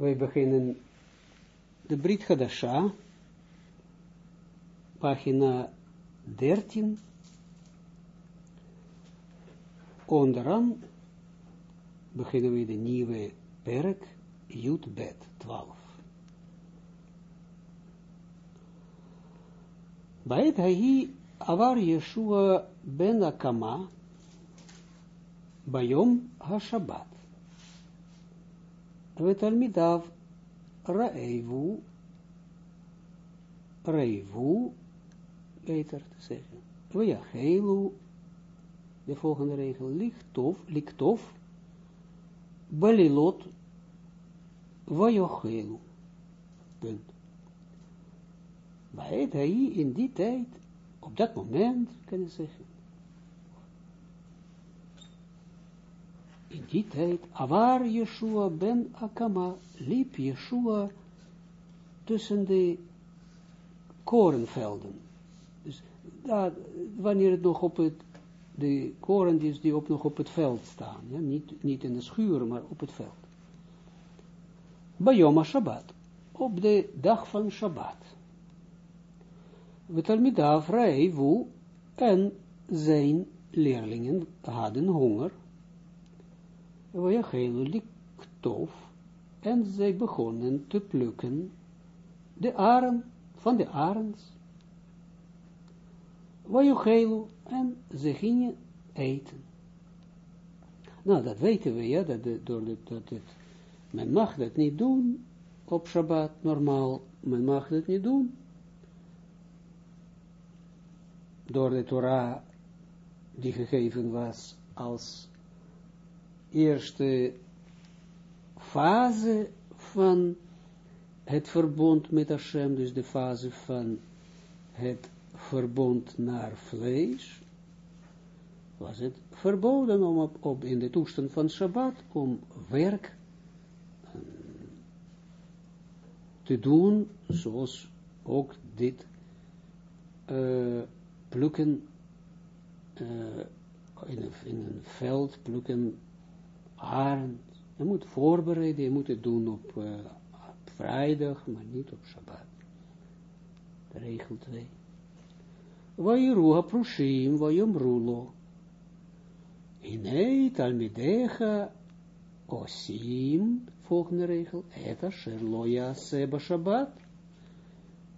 wij beginnen de Brit Hadasha, pagina 13, onderaan beginnen we de nieuwe perk, Jut Bet 12. Bij het avar Yeshua ben Akama, Bayom HaShabbat. ותלמידיו רעבו, רעבו, beter te zeggen, ויחלו, de volgende regel, lichtov, lichtov, balilot, ויאכלו, punt. Bij het hij in die tijd, op dat moment, kan je zeggen, in die tijd, Avar Yeshua ben Akama, liep Yeshua tussen de korenvelden. Dus daar, wanneer het nog op het, de koren die, die op, nog op het veld staan, ja, niet, niet in de schuur, maar op het veld. Bayoma Shabbat, op de dag van Shabbat. We talmidav Raivu en zijn leerlingen hadden honger Liktof, en zij begonnen te plukken de aren van de arens. Vajachelu, en ze gingen eten. Nou, dat weten we, ja, dat, door dat, dat men mag dat niet doen op Shabbat, normaal, men mag dat niet doen. Door de Torah, die gegeven was als eerste fase van het verbond met Hashem, dus de fase van het verbond naar vlees, was het verboden om op, in de toestand van Shabbat, om werk um, te doen, zoals ook dit uh, plukken een, in een veld, plukken arend. Je moet voorbereiden, je moet het doen op, uh, op vrijdag, maar niet op Shabbat. Regel 2. Vairu ha-prushim, vayomrulo. Inei talmidecha osim, volgende regel, et asher lo seba Shabbat.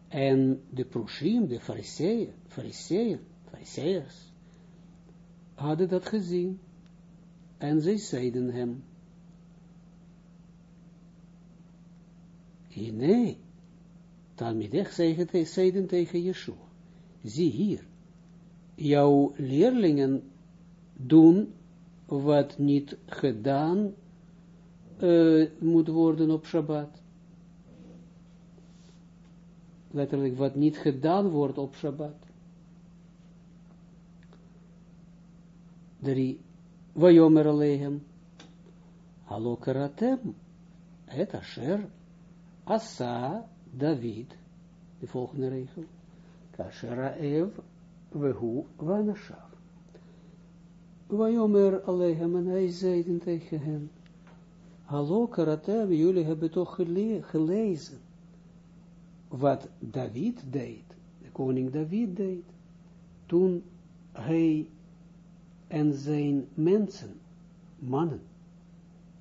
En de prushim, de fariseeën, fariseeën, fariseërs, hadden dat gezien. En zij zeiden hem, nee, Talmidech zeiden tegen Yeshua, zie hier, jouw leerlingen doen wat niet gedaan uh, moet worden op Shabbat. Letterlijk, wat niet gedaan wordt op Shabbat. Drie, Vajomer alehem, hallo karatem, het asher, asa David, de volgende regel, kashera ev, vehu vanashav. Vajomer alehem, en hij zeiden tegen hen, hallo karatem, jullie hebben toch gelezen, wat David deed, de koning David deed, toen hij en zijn mensen, mannen,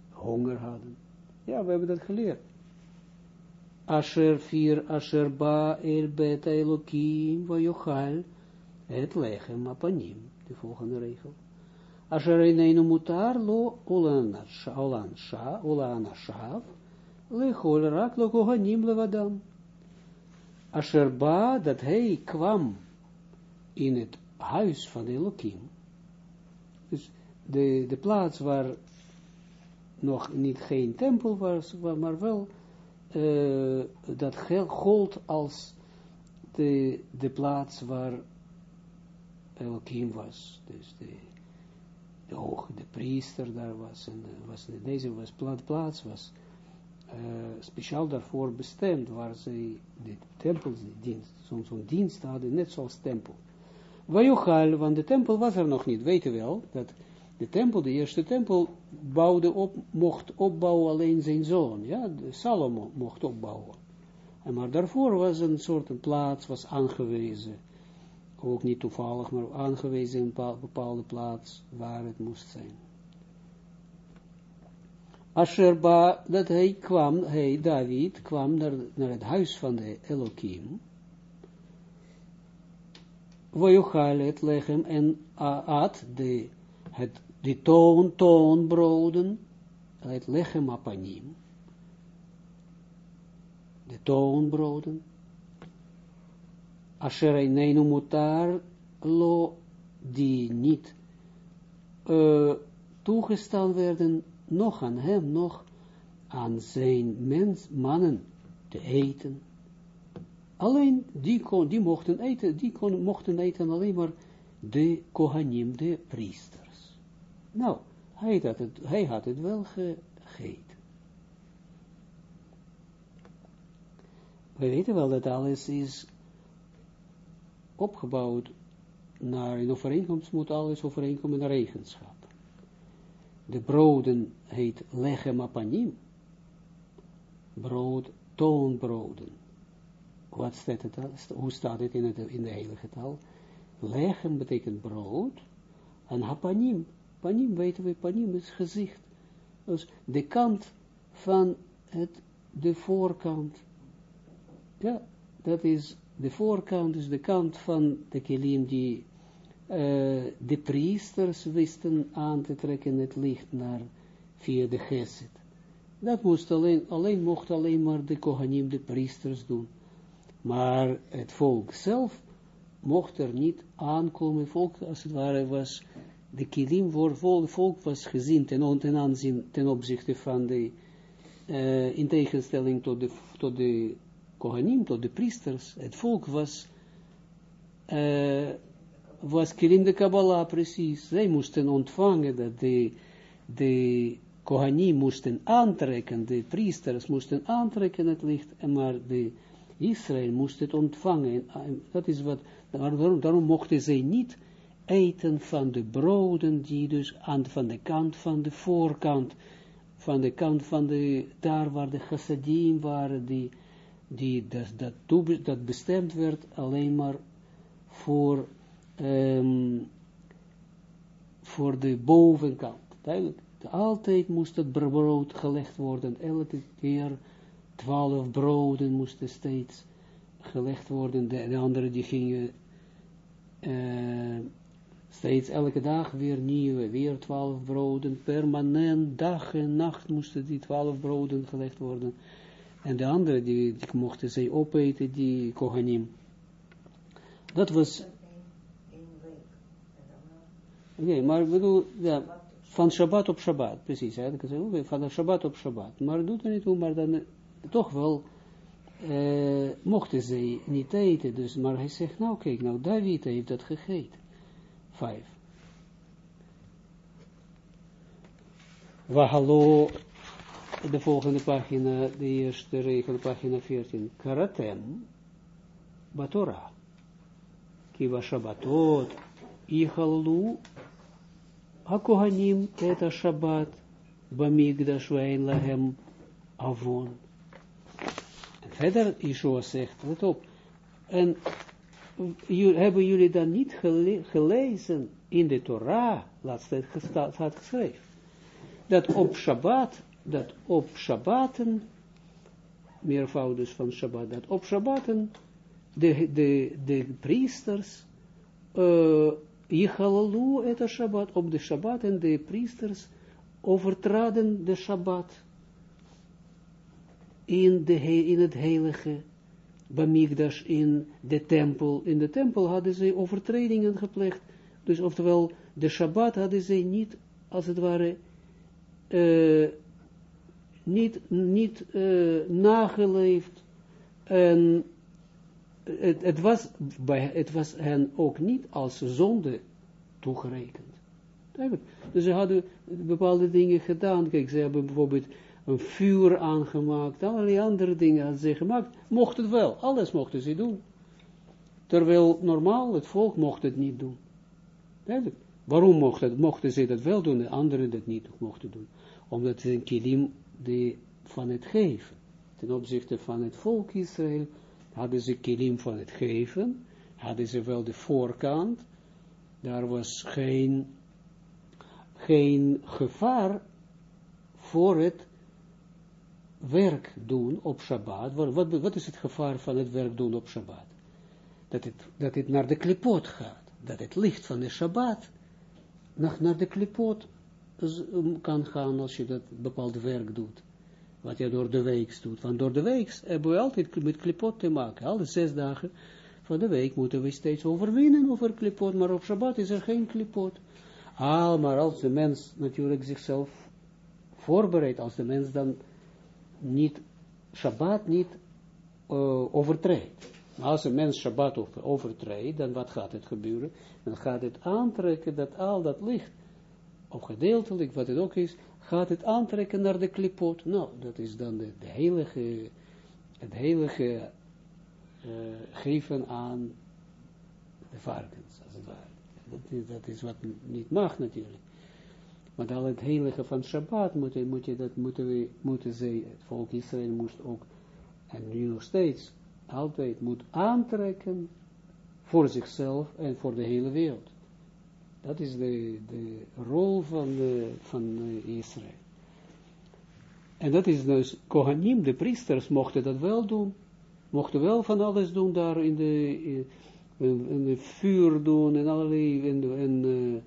honger hadden. Ja, we hebben dat geleerd. Asher vier, Asher ba el bet elokim het lechem apanim, de volgende regel. Asher ineinu mutar lo ulan sha, ulan shav, lechol rak lo kohanim levadam. Asher ba, dat hij kwam in het huis van Elohim, dus de, de plaats waar nog niet geen tempel was, maar wel uh, dat gold als de, de plaats waar Elohim was. Dus de, de hoge, de priester daar was. En was, deze was, plaats was uh, speciaal daarvoor bestemd, waar ze de tempelsdienst, zo'n zo dienst hadden, net zoals tempel. Wajuchal, want de tempel was er nog niet, weten we wel, dat de tempel, de eerste tempel, bouwde op, mocht opbouwen alleen zijn zoon, ja, Salomo mocht opbouwen. En maar daarvoor was een soort een plaats, was aangewezen, ook niet toevallig, maar aangewezen een bepaalde plaats waar het moest zijn. Asherba, dat hij kwam, hij, David, kwam naar, naar het huis van de Elohim, Wojuchal het lechem en at de, het, die toon, toonbroden, het lechem apanim, de toonbroden, asher eineinu mutar lo, die niet uh, toegestaan werden, nog aan hem, nog aan zijn mens, mannen te eten. Alleen die, kon, die mochten eten, die kon, mochten eten alleen maar de Kohanim, de priesters. Nou, hij had het, het wel gegeten. We weten wel dat alles is opgebouwd naar een overeenkomst, moet alles overeenkomen naar eigenschap. De broden heet lechem apanim, brood, toonbroden. Wat staat het, hoe staat het in, het in de heilige taal? Lechem betekent brood, en hapanim, panim weten we, panim is gezicht. Dus de kant van het, de voorkant, ja, dat is, de voorkant is de kant van de kilim die de priesters wisten aan te trekken het licht naar, via de geset. Dat moest alleen, alleen mocht alleen maar de kohanim, de priesters doen. Maar het volk zelf mocht er niet aankomen. Volk, als het ware, was de kilim voor volk was gezien ten, ten aanzien ten opzichte van de, uh, in tegenstelling tot de, kohanim, tot de priesters. Het volk was, uh, was kilim de Kabbalah, precies. Zij moesten ontvangen dat de, de kohanim moesten aantrekken, de priesters moesten aantrekken het licht, maar de Israël moest het ontvangen. Dat is wat, daarom, daarom mochten zij niet eten van de broden die dus aan van de kant van de voorkant, van de kant van de, daar waar de chassadim waren, die, die dat, dat, dat bestemd werd alleen maar voor, um, voor de bovenkant. Duidelijk. Altijd moest het brood gelegd worden, elke keer twaalf broden moesten steeds gelegd worden, de, de andere die gingen uh, steeds elke dag weer nieuwe, weer twaalf broden, permanent, dag en nacht moesten die twaalf broden gelegd worden, en de andere die, die mochten zij opeten, die kohanim. Dat was... Oké, okay, maar bedoel, ja, van Shabbat op Shabbat, precies, hè, van Shabbat op Shabbat, maar doet er niet toe, maar dan toch wel uh, mochten ze niet eten. Dus, maar hij zegt, nou kijk, nou David heeft dat gegeten. Vijf. Wahalo, de volgende pagina, de eerste regel, pagina 14. Karatem, Batora. Kiva Shabbatot, Ichalu, Hakohanim, Eta Shabbat, Bamigdash, Lahem, Avon. Verder, Yeshua zegt, let op, en hebben jullie dan niet gelezen in de Torah, laatst staat geschreven, dat op Shabbat, dat op Shabbaten, meervoud van Shabbat, dat op Shabbaten de, de, de priesters, uh, Yichalalu et Shabbat, op de Shabbat en de priesters overtraden de Shabbat in, de, in het heilige Bamigdash, in de tempel. In de tempel hadden ze overtredingen gepleegd. Dus oftewel, de Shabbat hadden ze niet, als het ware, uh, niet, niet uh, nageleefd. En het, het, was bij, het was hen ook niet als zonde toegerekend. Dus ze hadden bepaalde dingen gedaan. Kijk, ze hebben bijvoorbeeld een vuur aangemaakt, allerlei andere dingen hadden ze gemaakt, mocht het wel, alles mochten ze doen. Terwijl normaal het volk mocht het niet doen. Waarom mochten, mochten ze dat wel doen en anderen dat niet mochten doen? Omdat ze een kilim die van het geven. Ten opzichte van het volk Israël hadden ze kilim van het geven, hadden ze wel de voorkant, daar was geen, geen gevaar voor het werk doen op Shabbat. Wat, wat, is het gevaar van het werk doen op Shabbat? Dat het, dat het naar de klipot gaat. Dat het licht van de Shabbat naar, naar de klipot um, kan gaan als je dat bepaald werk doet. Wat je door de week doet. Want door de week hebben we altijd met klipot te maken. Alle zes dagen van de week moeten we steeds overwinnen over klipot. Maar op Shabbat is er geen klipot. Ah, maar als de mens natuurlijk zichzelf voorbereidt. Als de mens dan niet, Shabbat niet uh, overtreedt. Maar als een mens Shabbat overtreedt, dan wat gaat het gebeuren? Dan gaat het aantrekken dat al dat licht, of gedeeltelijk, wat het ook is, gaat het aantrekken naar de klipot. Nou, dat is dan de, de heilige, het heilige uh, geven aan de varkens, als het ware. Dat is, dat is wat niet mag natuurlijk. Want al het heilige van Shabbat moet, moet je, dat moeten, we, moeten het volk Israël moest ook, en nu nog steeds, altijd moet aantrekken voor zichzelf en voor de hele wereld. Dat is de, de rol van, de, van Israël. En dat is dus, Kohanim, de priesters, mochten dat wel doen. Mochten wel van alles doen daar in de, in, de vuur doen en allerlei, en, en uh,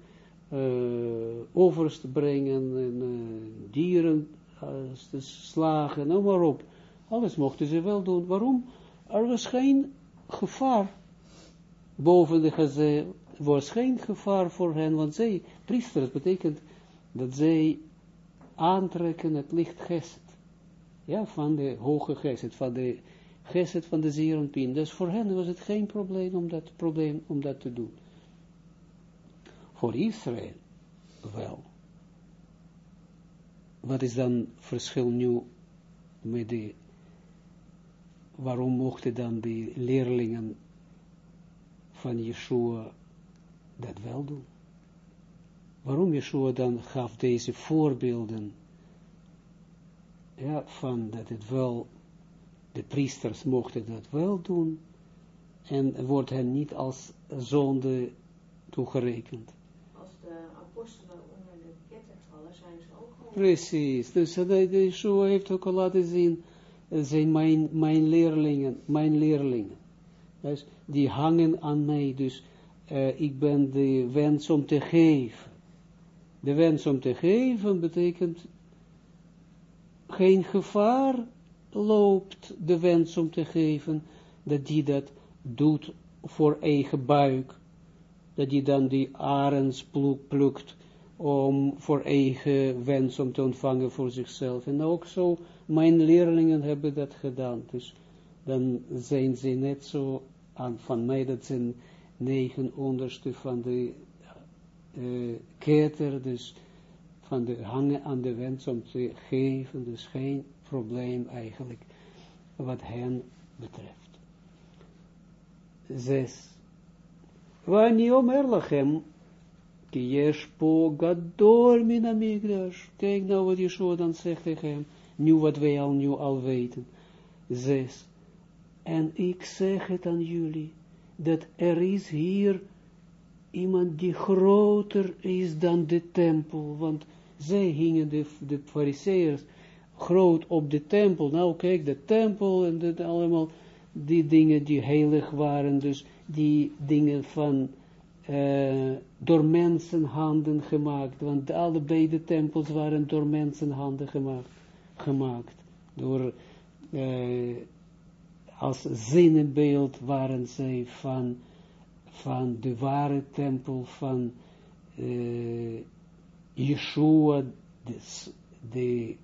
offers te brengen en uh, dieren uh, te slagen, noem maar op. Alles mochten ze wel doen. Waarom? Er was geen gevaar boven de gazé, was geen gevaar voor hen, want zij, priesters, betekent dat zij aantrekken het licht geset. Ja, van de hoge geset, van de geset van de zeerenpien. Dus voor hen was het geen probleem probleem om dat te doen voor Israël wel. Wat is dan verschil nu met de, waarom mochten dan de leerlingen van Yeshua dat wel doen? Waarom Yeshua dan gaf deze voorbeelden ja, van dat het wel, de priesters mochten dat wel doen, en wordt hen niet als zonde toegerekend apostelen onder de ketting vallen, zijn ze ook gewoon... Precies, dus uh, de, Yeshua heeft ook al laten zien, uh, zijn mijn, mijn leerlingen, mijn leerlingen. Dus die hangen aan mij, dus uh, ik ben de wens om te geven. De wens om te geven betekent geen gevaar loopt de wens om te geven, dat die dat doet voor eigen buik, dat die dan die arends plukt om voor eigen wens om te ontvangen voor zichzelf. En ook zo, mijn leerlingen hebben dat gedaan. Dus dan zijn ze net zo aan, van mij, dat zijn negen onderste van de uh, keter, dus van de hangen aan de wens om te geven, dus geen probleem eigenlijk wat hen betreft. Zes. Wani omer lachem, yesh po gadol min. Kijk nou wat Yeshua dan zegt tegen hem, nu wat wij al nu al weten. Zes. En ik zeg het aan jullie, dat er is hier iemand die groter is dan de tempel, want zij hingen de, de fariseërs groot op de tempel. Nou kijk, de tempel en dat allemaal, die dingen die heilig waren, dus die dingen van uh, door mensenhanden gemaakt, want alle beide tempels waren door mensenhanden gemaakt, gemaakt. door uh, als zinnenbeeld waren zij van, van de ware tempel van uh, Yeshua, de,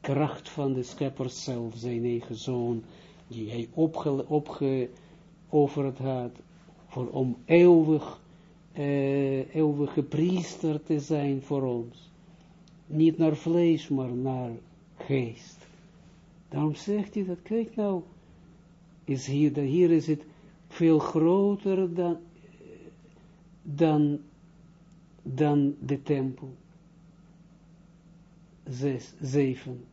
kracht van de schepper zelf, zijn eigen zoon, die hij opge, opgeofferd had, voor om eeuwig, uh, eeuwige priester te zijn voor ons. Niet naar vlees, maar naar geest. Daarom zegt hij dat, kijk nou, is hier, hier is het veel groter dan, dan dan de tempel. Zes, zeven.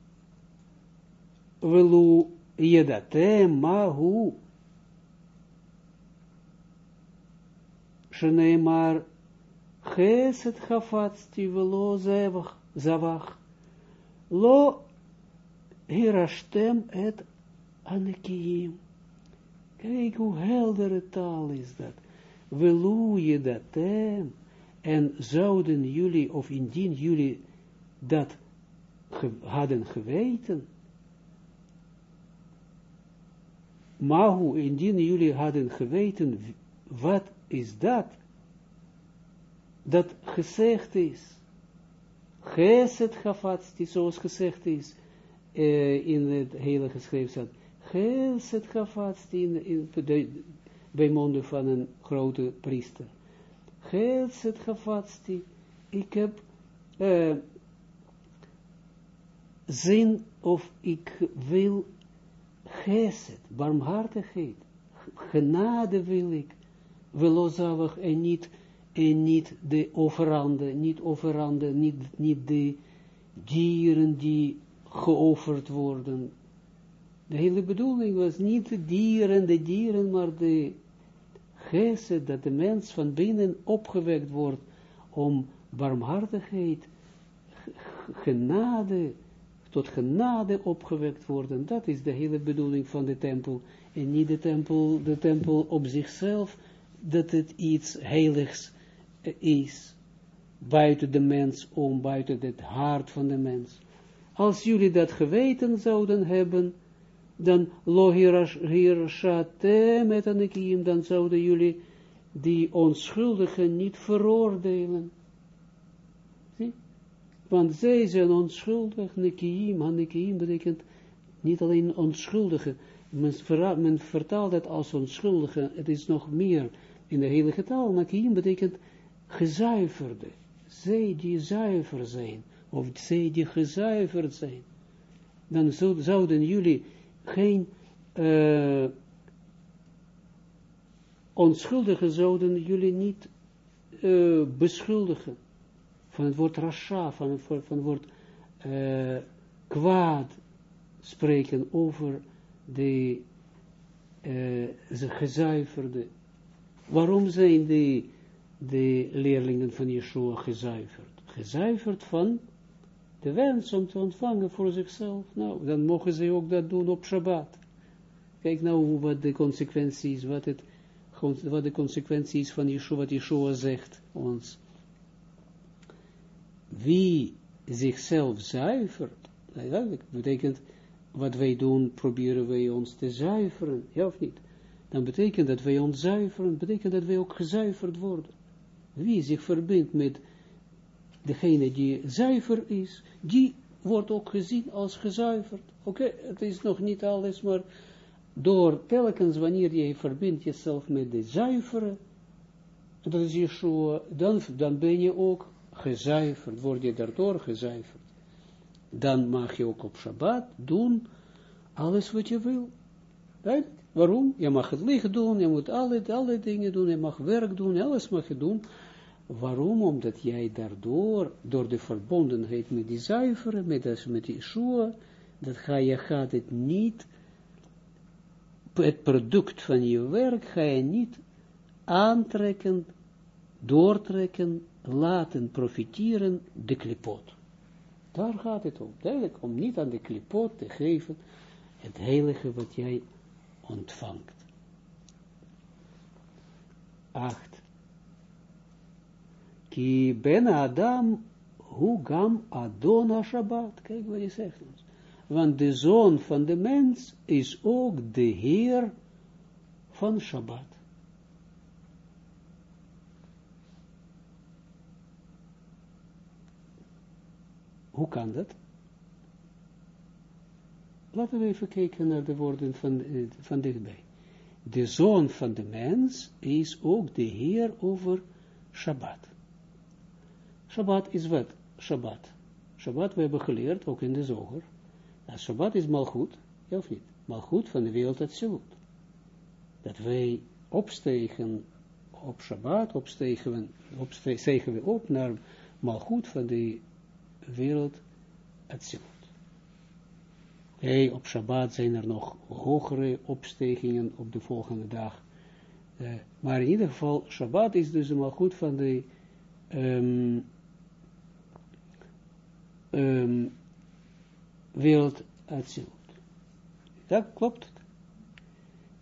Velu yedatem mahu. Sheneemar Geset hafatsti velo zevach, zavach. Lo hirashtem et anekiim. Kijk hoe heldere taal is dat. Velu yedatem. En zouden jullie, of indien jullie dat hadden geweten, Mahu, indien jullie hadden geweten, wat is dat? Dat gezegd is. Geset gafatsti, zoals gezegd is uh, in het hele geschreven staat. Geset gafatsti in, in, bij monden van een grote priester. Geset gafatsti. Ik heb uh, zin of ik wil geset, barmhartigheid, genade wil ik, en niet, en niet de offeranden, niet offeranden, niet, niet de dieren die geofferd worden. De hele bedoeling was niet de dieren, de dieren, maar de geset, dat de mens van binnen opgewekt wordt om barmhartigheid, genade, tot genade opgewekt worden. Dat is de hele bedoeling van de tempel. En niet de tempel, de tempel op zichzelf, dat het iets heiligs is. Buiten de mens om, buiten het hart van de mens. Als jullie dat geweten zouden hebben, dan met dan zouden jullie die onschuldigen niet veroordelen. Want zij zijn onschuldig, nekiim, nekiim betekent niet alleen onschuldige, men, vertaalt het als onschuldige, het is nog meer in de hele taal, nekiim betekent gezuiverde, zij die zuiver zijn, of zij die gezuiverd zijn, dan zouden jullie geen uh, onschuldigen zouden jullie niet uh, beschuldigen van het woord rasha, van het, van het woord uh, kwaad spreken over de uh, gezuiverde. Waarom zijn de, de leerlingen van Yeshua gezuiverd? Gezuiverd van de wens om te ontvangen voor zichzelf. Nou, dan mogen ze ook dat doen op Shabbat. Kijk nou wat de consequentie is, wat, het, wat de consequentie is van Yeshua, wat Yeshua zegt ons wie zichzelf zuivert, dat betekent, wat wij doen, proberen wij ons te zuiveren, ja of niet? Dan betekent dat wij ons zuiveren, betekent dat wij ook gezuiverd worden. Wie zich verbindt met degene die zuiver is, die wordt ook gezien als gezuiverd. Oké, het is nog niet alles, maar door telkens wanneer je verbindt jezelf met de zuivere, dat is Yeshua, dan, dan ben je ook gezuiverd, word je daardoor gezuiverd. Dan mag je ook op Shabbat doen alles wat je wil. Right? Waarom? Je mag het licht doen, je moet alle, alle dingen doen, je mag werk doen, alles mag je doen. Waarom? Omdat jij daardoor, door de verbondenheid met die zuiveren, met, met die Yeshua, dat ga je gaat het niet, het product van je werk ga je niet aantrekken, doortrekken laten profiteren de klipot. Daar gaat het om. Duidelijk, om niet aan de klipot te geven het heilige wat jij ontvangt. 8. Ki ben Adam hu gam Adon Shabbat. Kijk wat hij zegt. Want de zoon van de mens is ook de Heer van Shabbat. Hoe kan dat? Laten we even kijken naar de woorden van, uh, van dichtbij. De zoon van de mens is ook de Heer over Shabbat. Shabbat is wat? Shabbat. Shabbat, we hebben geleerd, ook in de zoger, dat Shabbat is malgoed, ja of niet? Malgoed van de wereld Atsilut. Dat wij opstegen op Shabbat opstegen we, opstegen we op naar malgoed van de wereld Atsilut. Oké, op Shabbat zijn er nog hogere opstegingen op de volgende dag. Uh, maar in ieder geval, Shabbat is dus een goed van de um, wereld Atsilut. Dat klopt.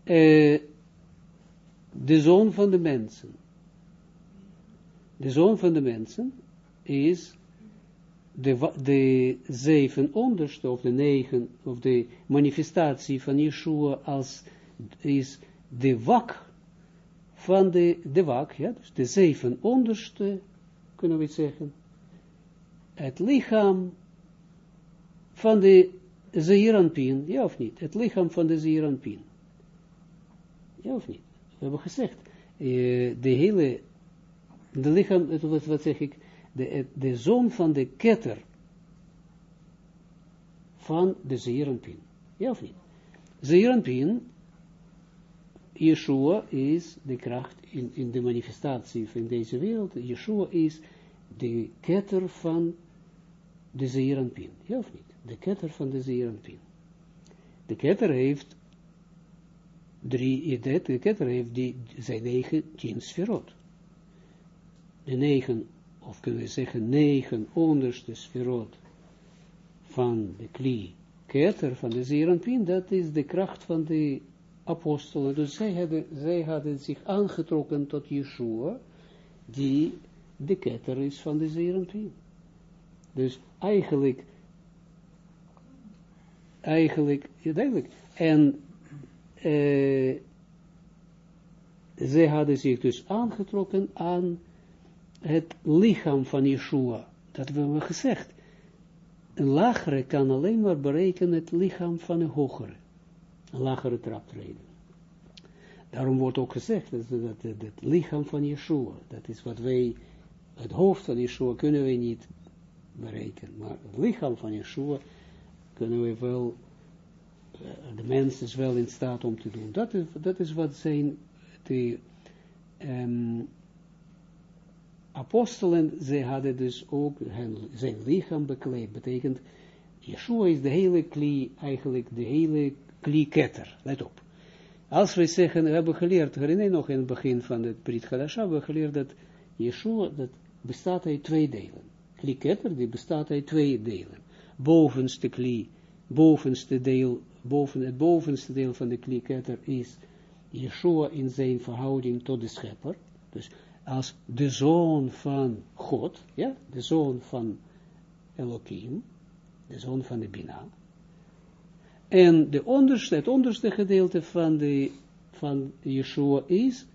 Uh, de zoon van de mensen. De zoon van de mensen is de, de zeven onderste, of de negen, of de manifestatie van Yeshua als, is de wak van de, de wak, ja, dus de zeven onderste, kunnen we zeggen, het lichaam van de Zeeranpien, ja of niet? Het lichaam van de Zeeranpien. Ja of niet? We hebben gezegd, uh, de hele, de lichaam, wat, wat zeg ik, de, de zoon van de ketter van de Zeeranpien. Ja of niet? Zeeranpien, Yeshua is de kracht in, in de manifestatie van deze wereld. Yeshua is de ketter van de Zeeranpien. Ja of niet? De ketter van de Zeeranpien. De ketter heeft drie, de ketter heeft die, zijn negen tien sferot. De negen of kunnen we zeggen negen onderste sferot van de kli keter, van de Zeranpin, dat is de kracht van de apostelen. Dus zij hadden, zij hadden zich aangetrokken tot Yeshua, die de ketter is van de Zeranpin. Dus eigenlijk, eigenlijk, ja, duidelijk, en uh, zij hadden zich dus aangetrokken aan het lichaam van Yeshua. Dat hebben we gezegd. Een lagere kan alleen maar berekenen het lichaam van een hogere. Een lagere traptreden. Daarom wordt ook gezegd dat, het lichaam van Yeshua, dat is wat wij, het hoofd van Yeshua kunnen we niet berekenen. Maar het lichaam van Yeshua kunnen we wel, eh, de mens is wel in staat om te doen. Dat is, dat is wat zijn de um, apostelen, ze hadden dus ook hun, zijn lichaam bekleed. Betekent, Yeshua is de hele kli, eigenlijk de hele kli-ketter. Let op. Als we zeggen, we hebben geleerd, herinner je nog in het begin van het Brit Hadasha, we hebben geleerd dat Yeshua, dat bestaat uit twee delen. Kli-ketter, die bestaat uit twee delen. Bovenste kli, bovenste deel, boven, het bovenste deel van de kli-ketter is Yeshua in zijn verhouding tot de schepper. Dus als de zoon van God, ja, de zoon van Elohim, de zoon van de Bina. En de onderste, het onderste gedeelte van, de, van Yeshua is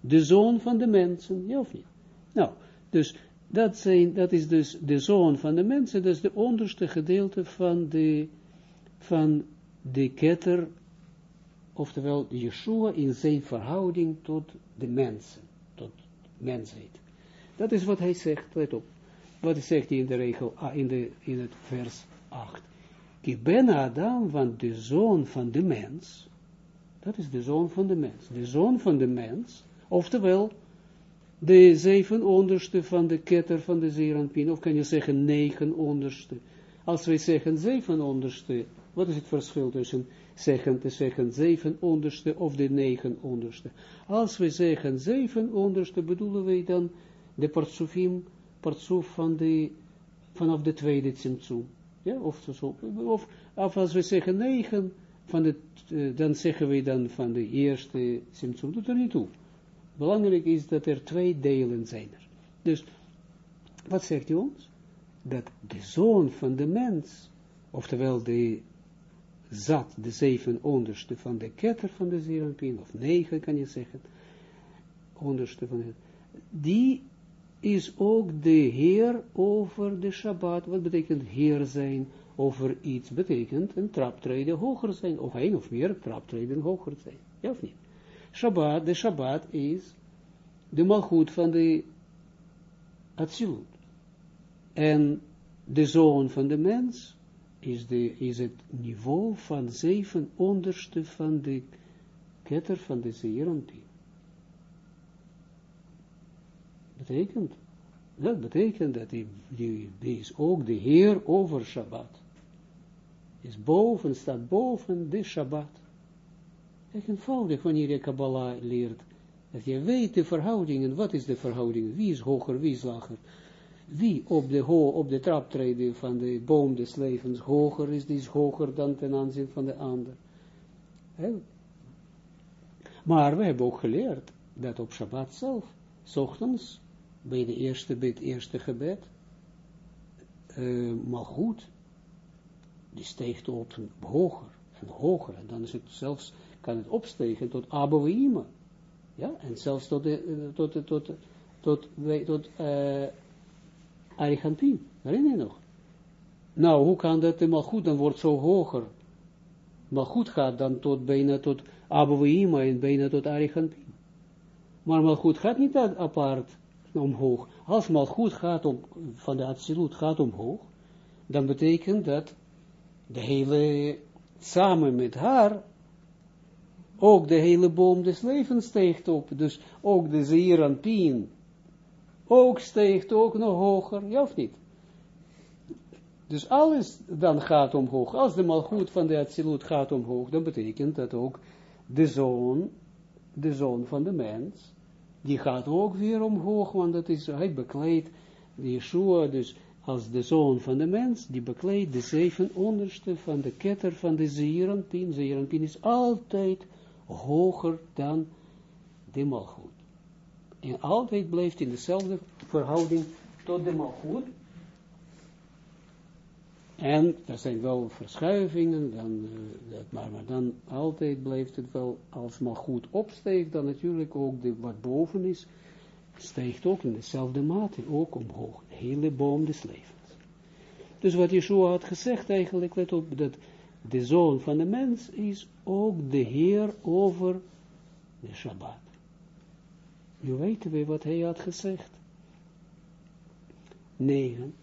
de zoon van de mensen, ja niet? Nou, dus dat, zijn, dat is dus de zoon van de mensen, dat is de onderste gedeelte van de, van de ketter, oftewel Yeshua in zijn verhouding tot de mensen mensheid. Dat is wat hij zegt, let op. Wat zegt hij in de regel, ah, in, de, in het vers 8. Ki ben Adam, want de zoon van de mens, dat is de zoon van de mens, de zoon van de mens, oftewel, de zeven onderste van de ketter van de Zeranpin, of kan je zeggen negen onderste. Als wij zeggen zeven onderste, wat is het verschil tussen zeggen, te zeggen zeven onderste of de negen onderste. Als we zeggen zeven onderste, bedoelen wij dan de partsufim, partsuf van de, vanaf de tweede tsimtsum. Ja, of, of, of als we zeggen negen, van de, uh, dan zeggen we dan van de eerste tsimtsum, doet er niet toe. Belangrijk is dat er twee delen zijn er. Dus, wat zegt hij ons? Dat de zoon van de mens, oftewel de zat de zeven onderste van de ketter van de Zeranpien, of negen kan je zeggen, onderste van het, die is ook de heer over de Shabbat. Wat betekent heer zijn over iets? Betekent een traptreden hoger zijn, of één of meer traptreden hoger zijn. Ja of niet? Shabbat, de Shabbat is de malgoed van de Atsilut. En de zoon van de mens is, de, is het niveau van zeven onderste van de ketter van de Zeeranpien. betekent, dat betekent dat die is ook de Heer over Shabbat. Is boven, staat boven de Shabbat. Echt eenvoudig wanneer je Kabbalah leert. Dat je weet de verhoudingen, wat is de verhouding, wie is hoger, wie is lager. Wie op de, ho op de traptreden van de boom des levens hoger is, die is hoger dan ten aanzien van de ander. Maar we hebben ook geleerd dat op Shabbat zelf, s ochtends, bij de eerste, het eerste gebed, uh, maar goed, die steegt op hoger en hoger. En dan is het zelfs, kan het opstegen tot Abouima. Ja, en zelfs tot, de, tot, tot, tot, tot, tot, tot uh, Arigantin. Herinner je nog? Nou, hoe kan dat helemaal goed? Dan wordt zo hoger. Maar goed gaat dan tot bijna tot Abouima en bijna tot Arigantin. Maar goed gaat niet apart omhoog. Als goed gaat om, van de absolute gaat omhoog, dan betekent dat de hele, samen met haar, ook de hele boom des levens steekt op. Dus ook de Zeeranpien, ook steekt ook nog hoger, ja of niet? Dus alles dan gaat omhoog. Als de malgoed van de absolute gaat omhoog, dan betekent dat ook de zoon, de zoon van de mens, die gaat ook weer omhoog, want dat is, hij bekleedt de Yeshua, dus als de zoon van de mens, die bekleedt de zeven onderste van de ketter van de Zeeranpin. Zeeranpin is altijd hoger dan de malgoed. En altijd blijft in dezelfde verhouding tot de malgoed. En er zijn wel verschuivingen, dan, uh, maar, maar, dan altijd blijft het wel, als maar goed opsteekt, dan natuurlijk ook de, wat boven is, steekt ook in dezelfde mate, ook omhoog, de hele boom des levens. Dus wat Yeshua had gezegd eigenlijk, let op, dat de zoon van de mens is ook de Heer over de Shabbat. Nu weten we wat hij had gezegd. 9.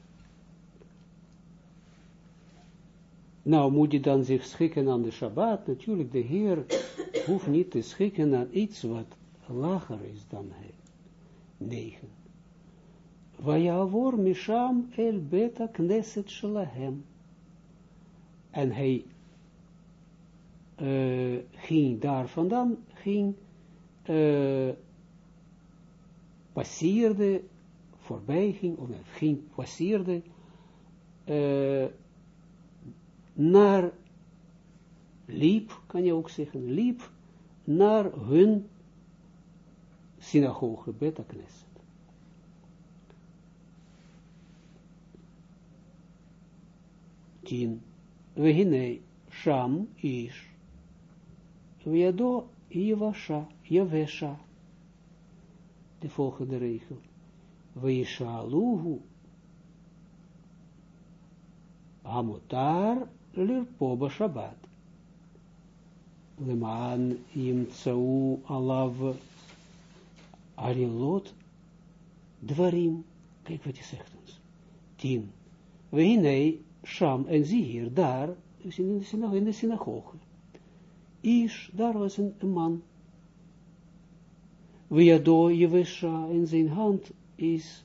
Nou, moet je dan zich schikken aan de Shabbat? Natuurlijk, de Heer hoeft niet te schikken aan iets wat lager is dan hij. 9. Vayavor misham el beta knesset shalahem. En hij uh, ging daar vandaan, ging, uh, passeerde, voorbij ging, of ging, passeerde, uh, naar, liep, kan je ook zeggen, liep naar hun synagoge, Beta Knesset. Tien. Vehine Sham Ish. Viado Yevasha, Yevesha. De volgende regel. Veishaluhu. Hamutar lirpo Shabbat. Lemaan yimtsau alav arilot dvarim. Kijk wat je zegt ons. Tien. Wehinei sham en zie hier, daar, in de synagoge. Ish, daar was een man. Wiado Jewesha in zijn hand is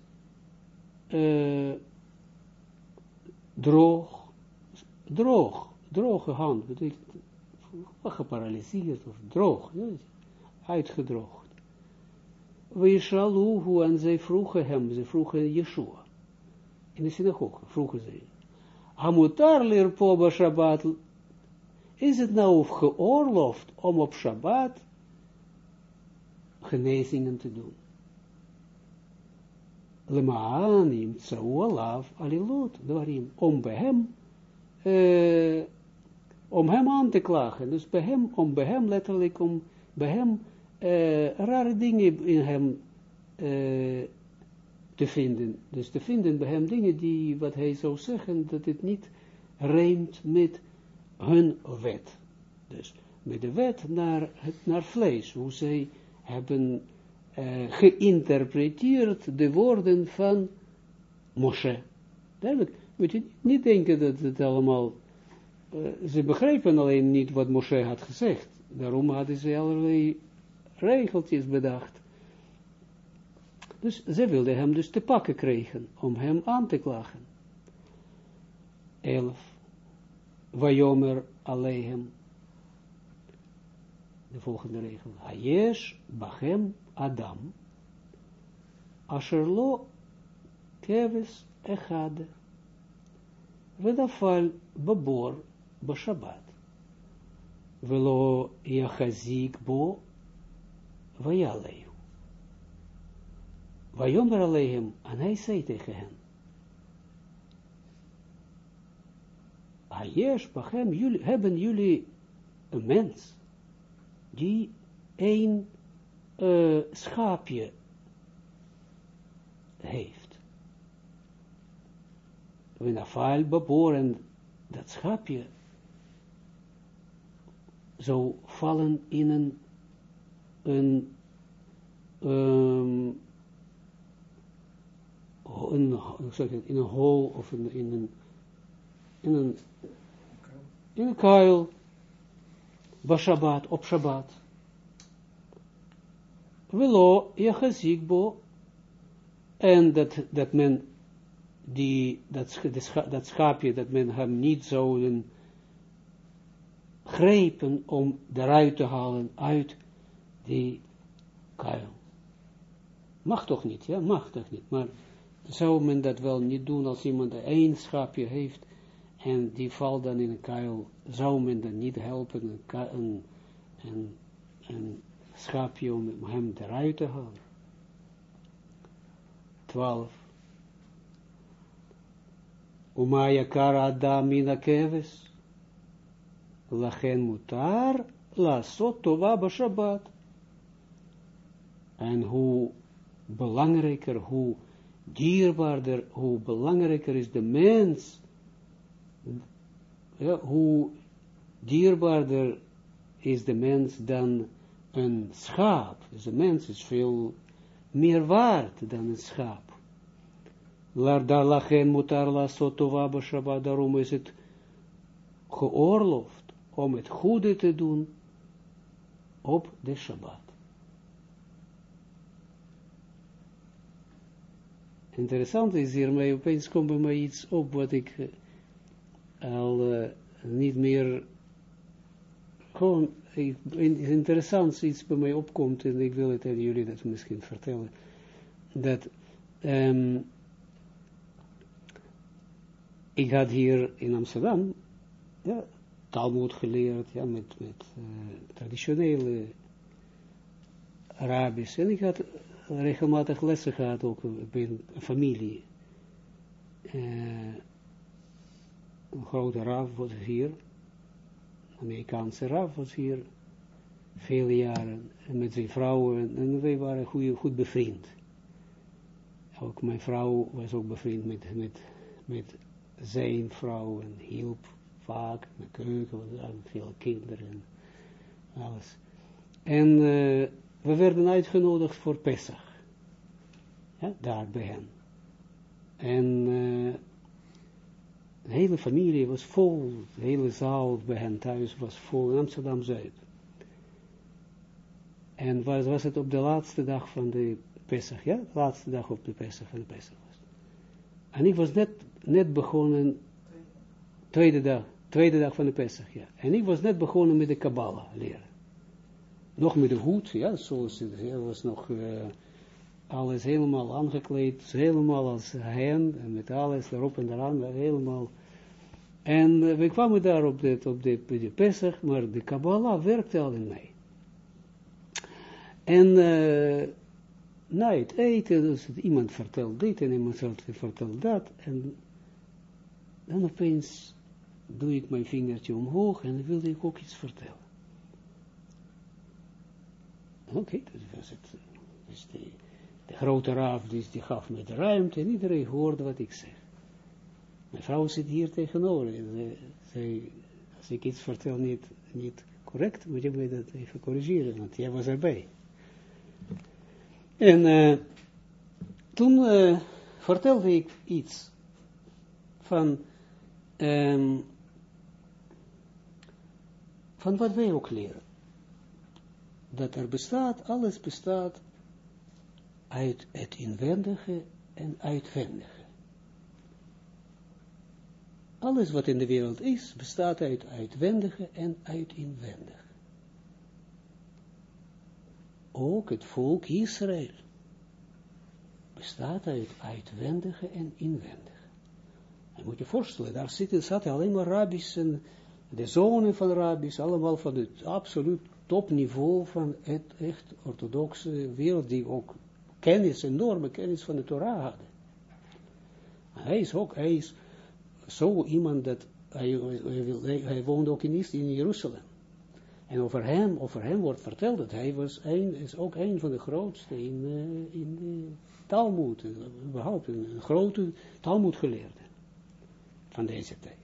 uh, droog, droog, droge hand, betekent geparalyseerd of droog, ja, uitgedroogd. Weeshaluhu en zij vroegen hem, ze vroegen Yeshua, in de synagoge, vroegen ze, Hamutar lirpo Shabbat, is het nou geoorloofd om op Shabbat genezingen te doen? Lemaanim tsau alav alilot, dwarim, om bij hem uh, om hem aan te klagen. Dus bij hem, om bij hem letterlijk, om bij hem uh, rare dingen in hem uh, te vinden. Dus te vinden bij hem dingen die, wat hij zou zeggen, dat het niet rijmt met hun wet. Dus met de wet naar, het, naar vlees, hoe zij hebben uh, geïnterpreteerd de woorden van Moshe. Duidelijk, moet je niet denken dat het allemaal, uh, ze begrepen alleen niet wat Moshe had gezegd. Daarom hadden ze allerlei regeltjes bedacht. Dus ze wilde hem dus te pakken krijgen, om hem aan te klagen. 11. Vajomer Alehem. De volgende regel. Hayesh Bachem Adam. Asherlo Keves Echade. Vedafal Babor Bashabat. Velo Yachazik Bo Vayalehu. Vajomer Alehem. En tegen. Hayesh Bachem, hebben jullie een mens die een uh, schaapje heeft. We nafal beboren dat schaapje zou vallen in een, een, um, in een hol of in, in een in een, in een kuil, Shabbat, op Shabbat. Velo, je bo, en dat, dat men, die, dat, dat schaapje, dat men hem niet zouden grepen om eruit te halen uit die kuil. Mag toch niet, ja, mag toch niet, maar zou men dat wel niet doen als iemand één schaapje heeft en die valt dan in een kuil, zou men dan niet helpen, een, schaapje om hem eruit te halen. 12. Umaya kara adam mina keves, lachen mutar, la tova Shabbat. En hoe belangrijker, hoe dierbaarder, hoe belangrijker is de mens, ja, hoe dierbaarder is de mens dan een schaap. Dus de mens is veel meer waard dan een schaap. Larda lachen daarom is het geoorloofd om het goede te doen op de Shabbat. Interessant is hiermee, opeens komt bij mij iets op wat ik eh, al niet meer, gewoon, is interessant iets bij mij opkomt en ik wil het aan jullie dat misschien vertellen, dat um, ik had hier in Amsterdam, ja, Talmud geleerd, ja, met, met uh, traditionele Arabisch, en ik had regelmatig lessen gehad, ook bij een familie, uh, een grote raf was hier, Amerikaanse raf was hier, vele jaren, en met zijn vrouwen, en wij waren goed, bevriend. Ook mijn vrouw was ook bevriend met, met, met zijn vrouw, en hielp vaak, met keuken, en veel kinderen, en alles. En uh, we werden uitgenodigd voor Pesach, ja, daar bij hen. En uh, de hele familie was vol, de hele zaal bij hen thuis was vol in Amsterdam-Zuid. En was, was het op de laatste dag van de Pesach, ja? De laatste dag op de Pesach van de Pesach was. En ik was net, net begonnen, tweede dag, tweede dag van de Pesach, ja. En ik was net begonnen met de Kabbalah leren. Nog met de hoed, ja, zoals het was nog... Uh, alles helemaal aangekleed, helemaal als hen, en met alles erop en eraan, helemaal. En uh, we kwamen daar op de, op de, de Pesach, maar de Kabbalah werkte al in mij. En uh, na het eten, dus iemand vertelt dit en iemand vertelt dat, en dan opeens doe ik mijn vingertje omhoog en wilde ik ook iets vertellen. Oké, okay, dat was het. Dus die, de grote raaf, dus die gaf me de ruimte en iedereen hoorde wat ik zeg. Mijn vrouw zit hier tegenover. En zei, als ik iets vertel niet, niet correct, moet je me dat even corrigeren, want jij was erbij. En uh, toen uh, vertelde ik iets van, um, van wat wij ook leren. Dat er bestaat, alles bestaat uit het inwendige en uitwendige. Alles wat in de wereld is, bestaat uit uitwendige en uit inwendige. Ook het volk Israël bestaat uit uitwendige en inwendige. Je moet je voorstellen, daar zitten, zaten alleen maar rabbis en de zonen van rabbis, allemaal van het absoluut topniveau van het echt orthodoxe wereld, die ook kennis, enorme kennis van de Torah hadden. Hij is ook, hij is zo iemand dat, hij, hij, hij woonde ook in, in Jeruzalem. En over hem, over hem wordt verteld dat hij was is ook een van de grootste in, uh, in de Talmud, überhaupt een, grote Talmudgeleerde van deze tijd.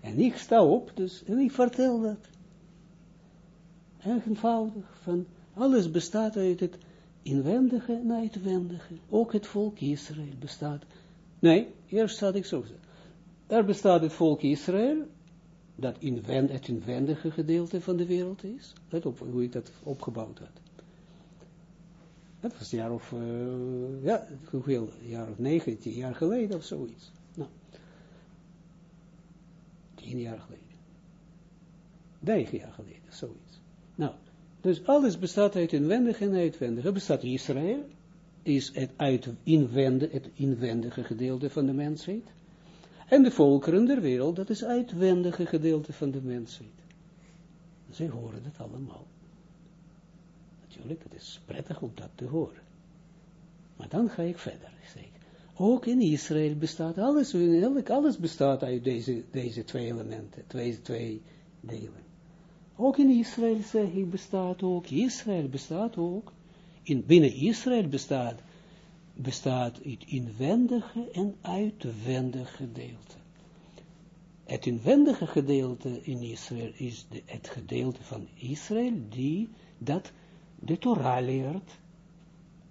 En ik sta op, dus, en ik vertel dat. eenvoudig, van alles bestaat uit het inwendige en uitwendige. Ook het volk Israël bestaat. Nee, eerst had ik zo. Er bestaat het volk Israël, dat inwend, het inwendige gedeelte van de wereld is. Let op hoe ik dat opgebouwd had. Dat was een jaar of, uh, ja, hoeveel, jaar of negen, tien jaar geleden of zoiets. Nou, tien jaar geleden. Negen jaar geleden, zoiets. Nou, dus alles bestaat uit inwendig en uitwendig. Er bestaat Israël, is het, uit het inwendige gedeelte van de mensheid. En de volkeren der wereld, dat is het uitwendige gedeelte van de mensheid. Zij horen het allemaal. Natuurlijk, het is prettig om dat te horen. Maar dan ga ik verder. Zeg. Ook in Israël bestaat alles, alles bestaat uit deze, deze twee elementen, twee, twee delen. Ook in Israël zeg ik bestaat ook, Israël bestaat ook, in, binnen Israël bestaat, bestaat het inwendige en uitwendige gedeelte. Het inwendige gedeelte in Israël is het gedeelte van Israël die dat de Torah leert.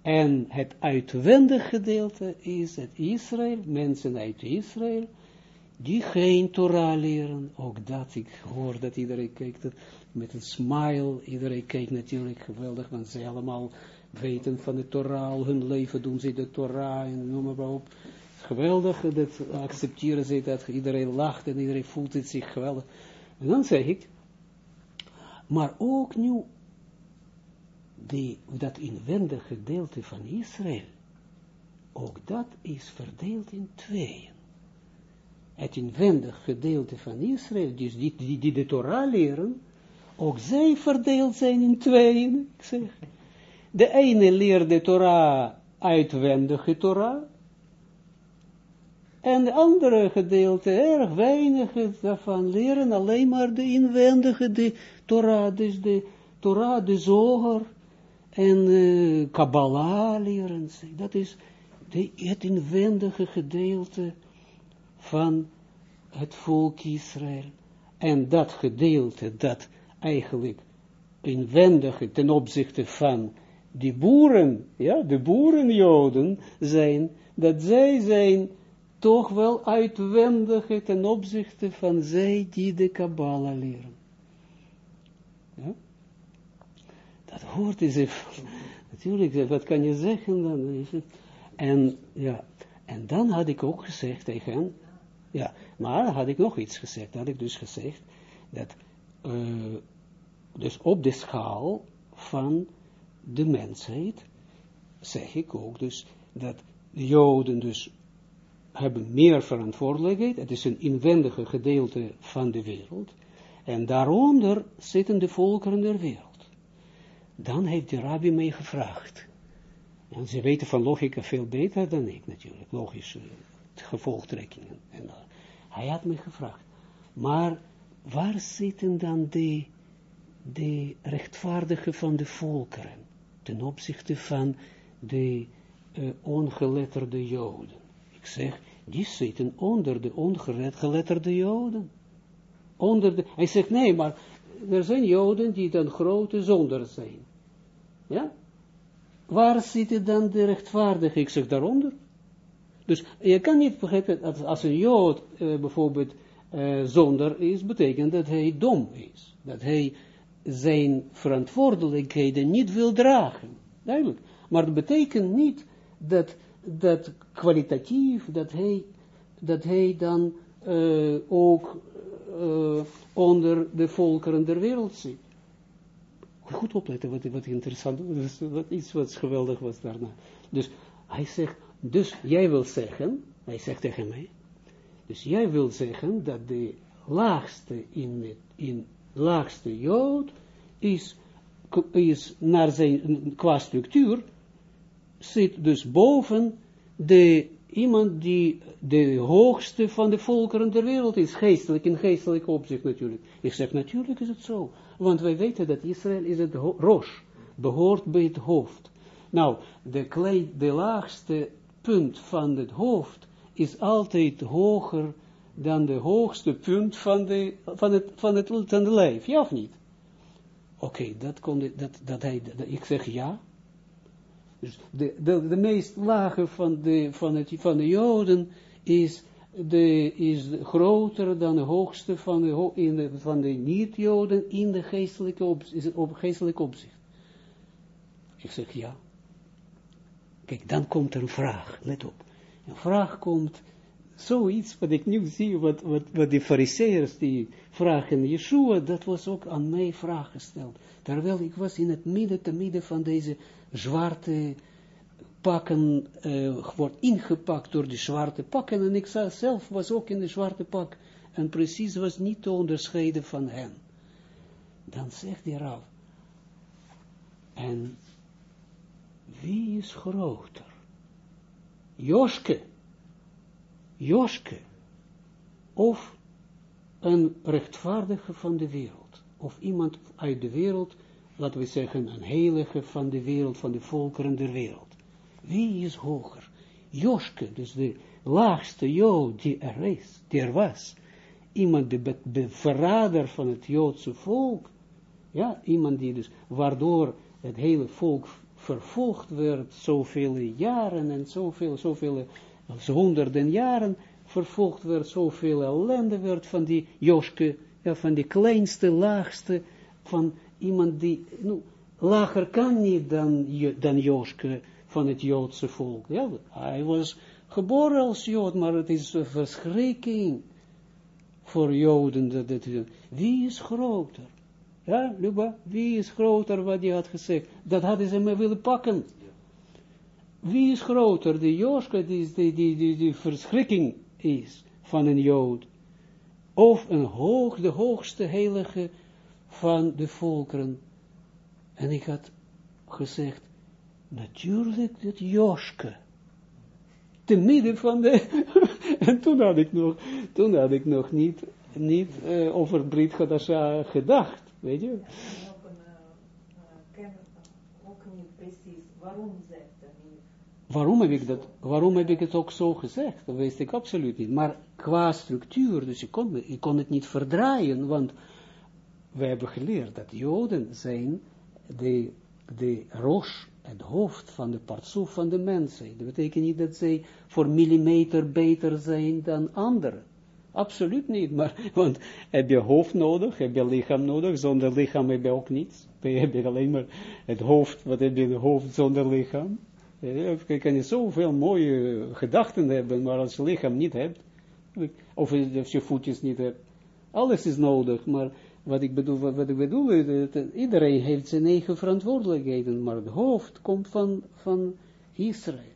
En het uitwendige gedeelte is het Israël, mensen uit Israël, die geen Torah leren. Ook dat, ik hoor dat iedereen kijkt met een smile. Iedereen kijkt natuurlijk geweldig, want ze allemaal weten van de Torah, hun leven doen ze de Torah en noem maar op. Geweldig, dat accepteren ze dat, iedereen lacht en iedereen voelt zich geweldig. En dan zeg ik, maar ook nu die, dat inwendige gedeelte van Israël, ook dat is verdeeld in tweeën. Het inwendige gedeelte van Israël, dus die, die, de Torah leren, ook zij verdeeld zijn in tweeën. Ik zeg, de ene leert de Torah uitwendige Torah, en de andere gedeelte, erg weinig daarvan, leren alleen maar de inwendige de Torah, dus de Torah, de zoger, en uh, Kabbalah leren. Dat is de, het inwendige gedeelte van het volk Israël. En dat gedeelte, dat eigenlijk inwendige ten opzichte van die boeren, ja, de boerenjoden zijn, dat zij zijn toch wel uitwendige ten opzichte van zij die de Kabbalah leren. Ja? Dat hoort is even, natuurlijk, wat kan je zeggen dan? En ja, en dan had ik ook gezegd tegen hen, ja, maar had ik nog iets gezegd, had ik dus gezegd, dat, uh, dus op de schaal van de mensheid, zeg ik ook dus, dat de Joden dus hebben meer verantwoordelijkheid, het is een inwendige gedeelte van de wereld, en daaronder zitten de volkeren der wereld. Dan heeft de rabbi mij gevraagd. En ze weten van logica veel beter dan ik natuurlijk, logische gevolgtrekkingen. En, uh, hij had me gevraagd, maar waar zitten dan de, rechtvaardigen van de volkeren, ten opzichte van de uh, ongeletterde joden? Ik zeg, die zitten onder de ongeletterde joden. Onder de, hij zegt, nee, maar er zijn joden die dan grote zonder zijn. Ja? Waar zitten dan de rechtvaardige? Ik zeg daaronder. Dus je kan niet begrijpen, dat als een jood uh, bijvoorbeeld uh, zonder is, betekent dat hij dom is. Dat hij zijn verantwoordelijkheden niet wil dragen. Duidelijk. Maar dat betekent niet dat, dat kwalitatief, dat hij, dat hij dan uh, ook onder de volkeren der wereld zit. Goed opletten wat, wat interessant wat, iets wat geweldig was daarna. Dus hij zegt, dus jij wil zeggen, hij zegt tegen mij, dus jij wil zeggen dat de laagste in, het, in laagste jood is, is naar zijn, qua structuur, zit dus boven de, iemand die de hoogste van de volkeren der wereld is, geestelijk, in geestelijk opzicht natuurlijk. Ik zeg, natuurlijk is het zo, want wij weten dat Israël is het roos, behoort bij het hoofd. Nou, de, klein, de laagste punt van het hoofd is altijd hoger dan de hoogste punt van, de, van, het, van, het, lijf, ja of niet? Oké, dat komt, dat, dat hij, ik zeg ja. Dus de, de, meest lage van de, van, het, van de Joden is, de, is groter dan de hoogste van de, de niet-Joden in de geestelijke, op, op geestelijke opzicht. Ik zeg ja. Kijk, dan komt er een vraag, let op. Een vraag komt, zoiets wat ik nu zie, wat, wat, wat die fariseërs die vragen Yeshua, dat was ook aan mij vraag gesteld. Terwijl ik was in het midden, te midden van deze zwarte pakken, uh, wordt ingepakt door die zwarte pakken, en ik zelf was ook in de zwarte pak, en precies was niet te onderscheiden van hen. Dan zegt hij Rav, en wie is groter? Joske, Joske, of een rechtvaardige van de wereld, of iemand uit de wereld, laten we zeggen, een heilige van de wereld, van de volkeren der wereld. Wie is hoger? Joske, dus de laagste Jood die er is, die er was. Iemand, de, de verrader van het Joodse volk. Ja, iemand die dus, waardoor het hele volk vervolgd werd, zoveel jaren en zoveel, zoveel, honderden jaren vervolgd werd, zoveel ellende werd van die Joske, ja, van die kleinste, laagste, van iemand die, nou, lager kan niet dan, dan Joske van het Joodse volk. Ja, hij was geboren als Jood, maar het is een verschrikking voor Joden. Dat, dat, wie is groter? Ja, Luba, wie is groter wat hij had gezegd? Dat hadden ze me willen pakken. Wie is groter? De Joska, die, die, die, die, verschrikking is van een Jood. Of een hoog, de hoogste heilige van de volkeren. En ik had gezegd, natuurlijk dat Joske. Te midden van de, en toen had ik nog, toen had ik nog niet, niet uh, over Brit Hadasha gedacht. Weet je? En ook, een, uh, ook niet precies waarom zegt hij niet. Waarom heb, ik dat, waarom heb ik het ook zo gezegd? Dat wist ik absoluut niet. Maar qua structuur, dus ik kon, ik kon het niet verdraaien, want we hebben geleerd dat Joden zijn de, de rosh, het hoofd van de partsoef van de mensen. Dat betekent niet dat zij voor millimeter beter zijn dan anderen. Absoluut niet, maar, want heb je hoofd nodig, heb je lichaam nodig, zonder lichaam heb je ook niets. Heb je alleen maar het hoofd, wat heb je het hoofd zonder lichaam? Je kan je zoveel mooie gedachten hebben, maar als je lichaam niet hebt, of als je voetjes niet hebt, alles is nodig, maar wat ik bedoel, wat, ik bedoel, iedereen heeft zijn eigen verantwoordelijkheden, maar het hoofd komt van, van Israël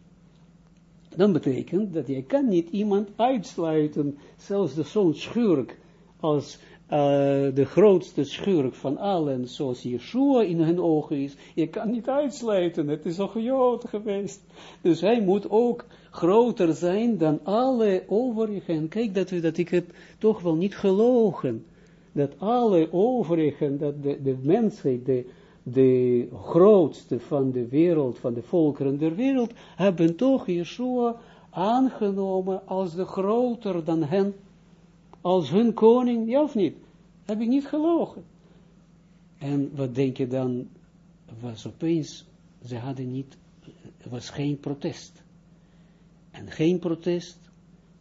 dan betekent dat je kan niet iemand uitsluiten, zelfs de zo'n schurk, als uh, de grootste schurk van allen, zoals Yeshua in hun ogen is, je kan niet uitsluiten, het is al groot geweest. Dus hij moet ook groter zijn dan alle overigen. Kijk dat, we, dat ik het toch wel niet gelogen, dat alle overigen, dat de, de mensheid, de de grootste van de wereld, van de volkeren der wereld, hebben toch Yeshua aangenomen als de groter dan hen, als hun koning, ja of niet? Heb ik niet gelogen. En wat denk je dan, was opeens, ze hadden niet, was geen protest. En geen protest,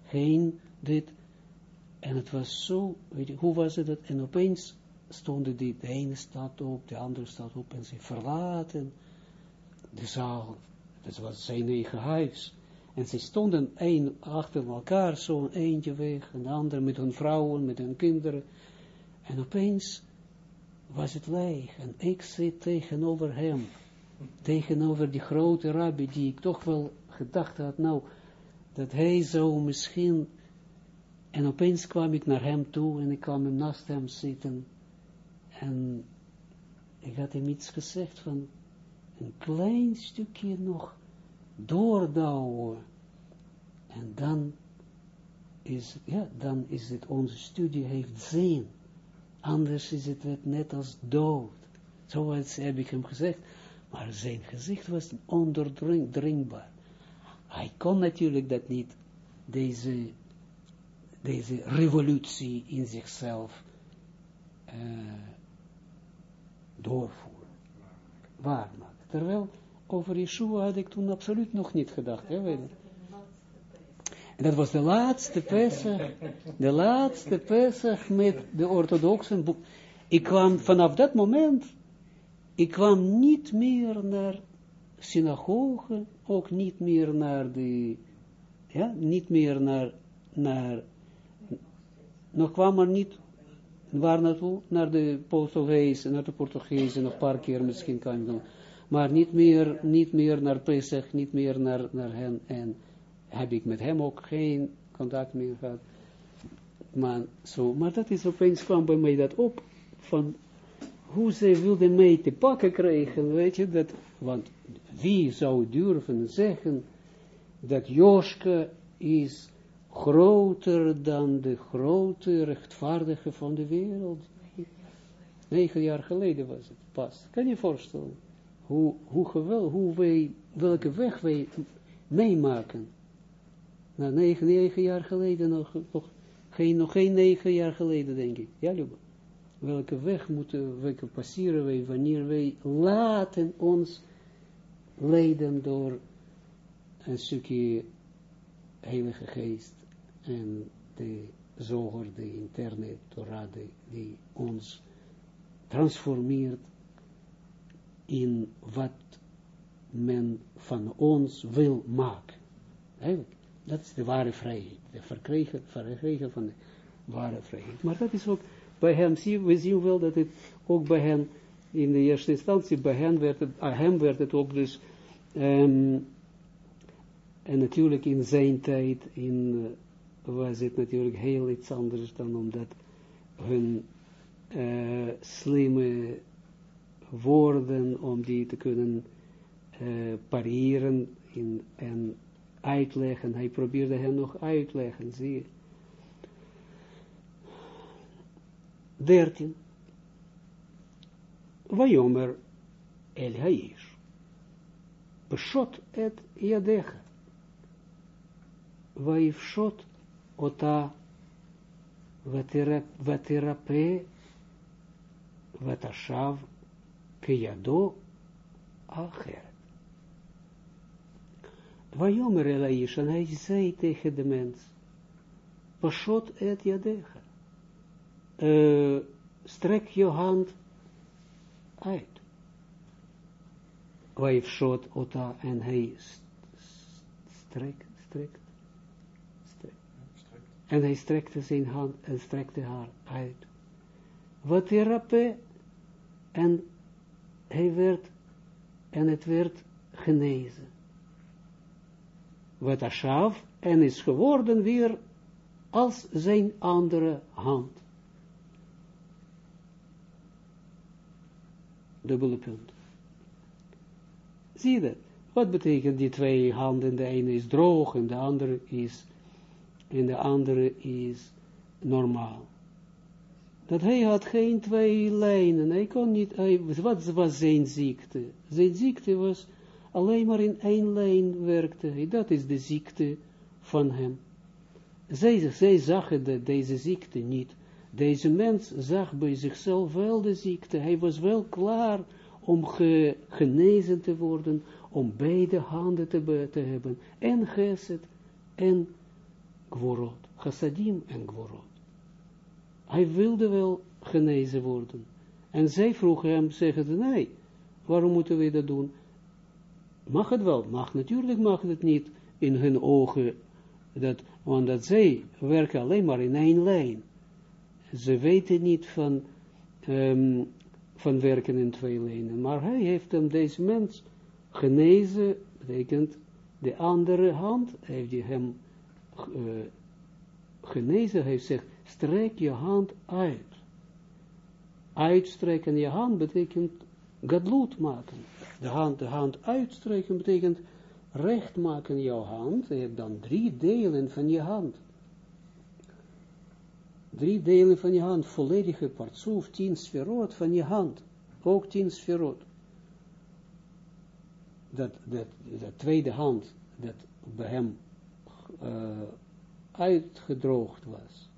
geen dit, en het was zo, weet je, hoe was het, dat, en opeens stonden die, de ene staat op, de andere staat op en ze verlaten de zaal, dat was zijn eigen huis. En ze stonden een achter elkaar, zo'n eentje weg, en de ander met hun vrouwen, met hun kinderen. En opeens was het leeg, en ik zit tegenover hem, tegenover die grote rabbi, die ik toch wel gedacht had, nou, dat hij zou misschien, en opeens kwam ik naar hem toe, en ik kwam hem naast hem zitten, en ik had hem iets gezegd van, een klein stukje nog doordouwen. En dan is, ja, dan is het, onze studie heeft zin. Anders is het net als dood. Zo heb ik hem gezegd. Maar zijn gezicht was ondoordringbaar. Hij kon natuurlijk dat niet, deze, deze revolutie in zichzelf uh, doorvoeren. Waarmaken. Terwijl over Yeshua had ik toen absoluut nog niet gedacht. Hè, weet je. En dat was de laatste Pesach, de laatste Pesach met de orthodoxen boek. Ik kwam vanaf dat moment, ik kwam niet meer naar synagoge, ook niet meer naar de, ja, niet meer naar, naar, nog kwam er niet, waar naartoe? Naar de Portugezen, naar de Portugezen, een paar keer misschien kan dan, maar niet meer, niet meer naar Pesach, niet meer naar, naar hen, en heb ik met hem ook geen contact meer gehad. Maar, zo, maar dat is opeens kwam bij mij dat op, van hoe zij wilden mij te pakken krijgen, weet je, dat, want wie zou durven zeggen dat Joske is groter dan de grote rechtvaardige van de wereld. Negen jaar geleden was het pas. Kan je voorstellen hoe, hoe hoe wij, welke weg wij meemaken. Nou, negen, negen jaar geleden nog, nog, geen, nog geen negen jaar geleden, denk ik. Ja, Luba? Welke weg moeten we passeren wij, wanneer wij laten ons leiden door een stukje heilige geest en de zoger, de interne Torah, die ons transformeert in wat men van ons wil maken. Eigenlijk. Dat is de ware vrijheid. De verkregen, verkregen van de ware vrijheid. Maar dat is ook bij hem, zie, we zien wel dat het ook bij hen, in de eerste instantie, bij hen werd het, hem werd het ook dus, um, en natuurlijk in zijn tijd, in, uh, was het natuurlijk heel iets anders dan omdat hun uh, slimme woorden, om die te kunnen uh, pareren in, en uitleggen. Hij probeerde hen nog uitleggen, zie je. 13. Vajomer el haish. Et yadecha. Vaivshot ota vaterape vatashav kiyado acher. Vajomer Elaish, en hij zei tegen de mens, Pashot et jadecha, uh, strek je hand uit. Vaifshot ota, en hij strekt, strekt. En hij strekte zijn hand en strekte haar uit. Wat therape, en hij werd, en het werd genezen wat Ashav en is geworden weer als zijn andere hand. Dubbele punt. Zie je dat? Wat betekent die twee handen? De ene is droog en de andere is, en de andere is normaal. Dat hij had geen twee lijnen. Hij kon niet, wat was zijn ziekte? Zijn ziekte was alleen maar in één lijn werkte. Dat is de ziekte van hem. Zij, zij zagen de, deze ziekte niet. Deze mens zag bij zichzelf wel de ziekte. Hij was wel klaar om genezen te worden, om beide handen te, te hebben. En geset en gworot. Chassadim en gworot. Hij wilde wel genezen worden. En zij vroegen hem, zeggen nee, waarom moeten we dat doen? mag het wel, mag natuurlijk mag het niet in hun ogen, dat, want dat zij werken alleen maar in één lijn. Ze weten niet van, um, van werken in twee lijnen, maar hij heeft hem, deze mens, genezen, betekent de andere hand, heeft hij hem uh, genezen, hij zegt, strek je hand uit. Uitstrekken je hand betekent gadloed maken. De hand, de hand uitstrekken betekent recht maken jouw hand. Je hebt dan drie delen van je hand. Drie delen van je hand, volledige partsoef, tien sferot van je hand. Ook tien sferot. Dat, dat, dat tweede hand, dat bij hem uh, uitgedroogd was.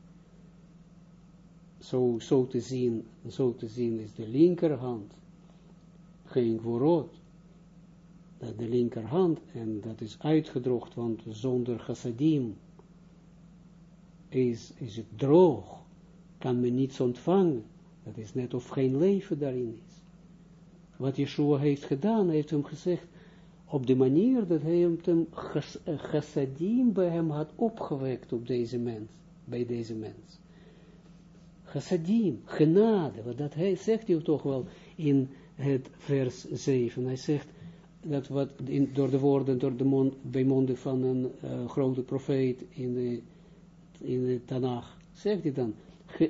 Zo, zo, te zien, zo te zien is de linkerhand geen vooruit. De linkerhand, en dat is uitgedroogd, want zonder chassadim is, is het droog, kan men niets ontvangen. Dat is net of geen leven daarin is. Wat Yeshua heeft gedaan, heeft hem gezegd, op de manier dat hij hem chassadim bij hem had opgewekt op deze mens, bij deze mens. Chassadim, genade, wat dat hij zegt hij toch wel in het vers 7. Hij zegt dat wat door de woorden, door de mond, bij monden van een uh, grote profeet in de, in de Tanach, zegt hij dan,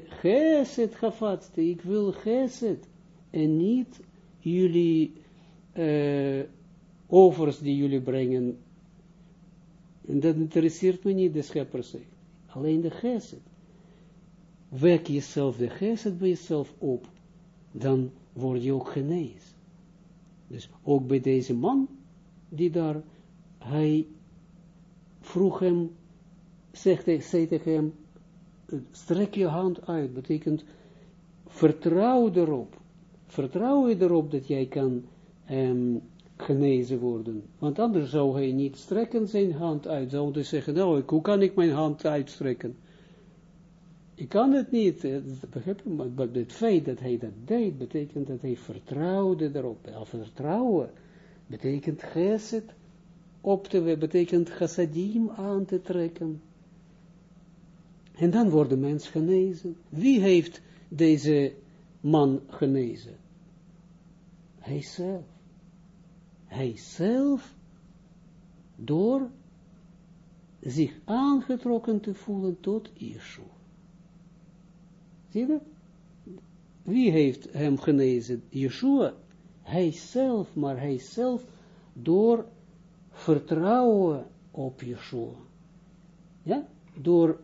Geset gafatste, ik wil geset, en niet jullie uh, offers die jullie brengen, en dat interesseert me niet, de schepper zegt, alleen de geset. Wek jezelf de geset bij jezelf op, dan word je ook genezen. Dus ook bij deze man, die daar, hij vroeg hem, zegt hij, zei tegen hem, strek je hand uit, betekent, vertrouw erop, vertrouw je erop dat jij kan um, genezen worden. Want anders zou hij niet strekken zijn hand uit, zou hij zeggen, nou, hoe kan ik mijn hand uitstrekken? Ik kan het niet, maar het feit dat hij dat deed, betekent dat hij vertrouwde erop. Al vertrouwen betekent geset op te, betekent chassadim aan te trekken. En dan wordt de mens genezen. Wie heeft deze man genezen? Hij zelf. Hij zelf, door zich aangetrokken te voelen tot Yeshua. Zie je Wie heeft hem genezen? Yeshua. Hij zelf, maar hij zelf door vertrouwen op Yeshua. Ja? Door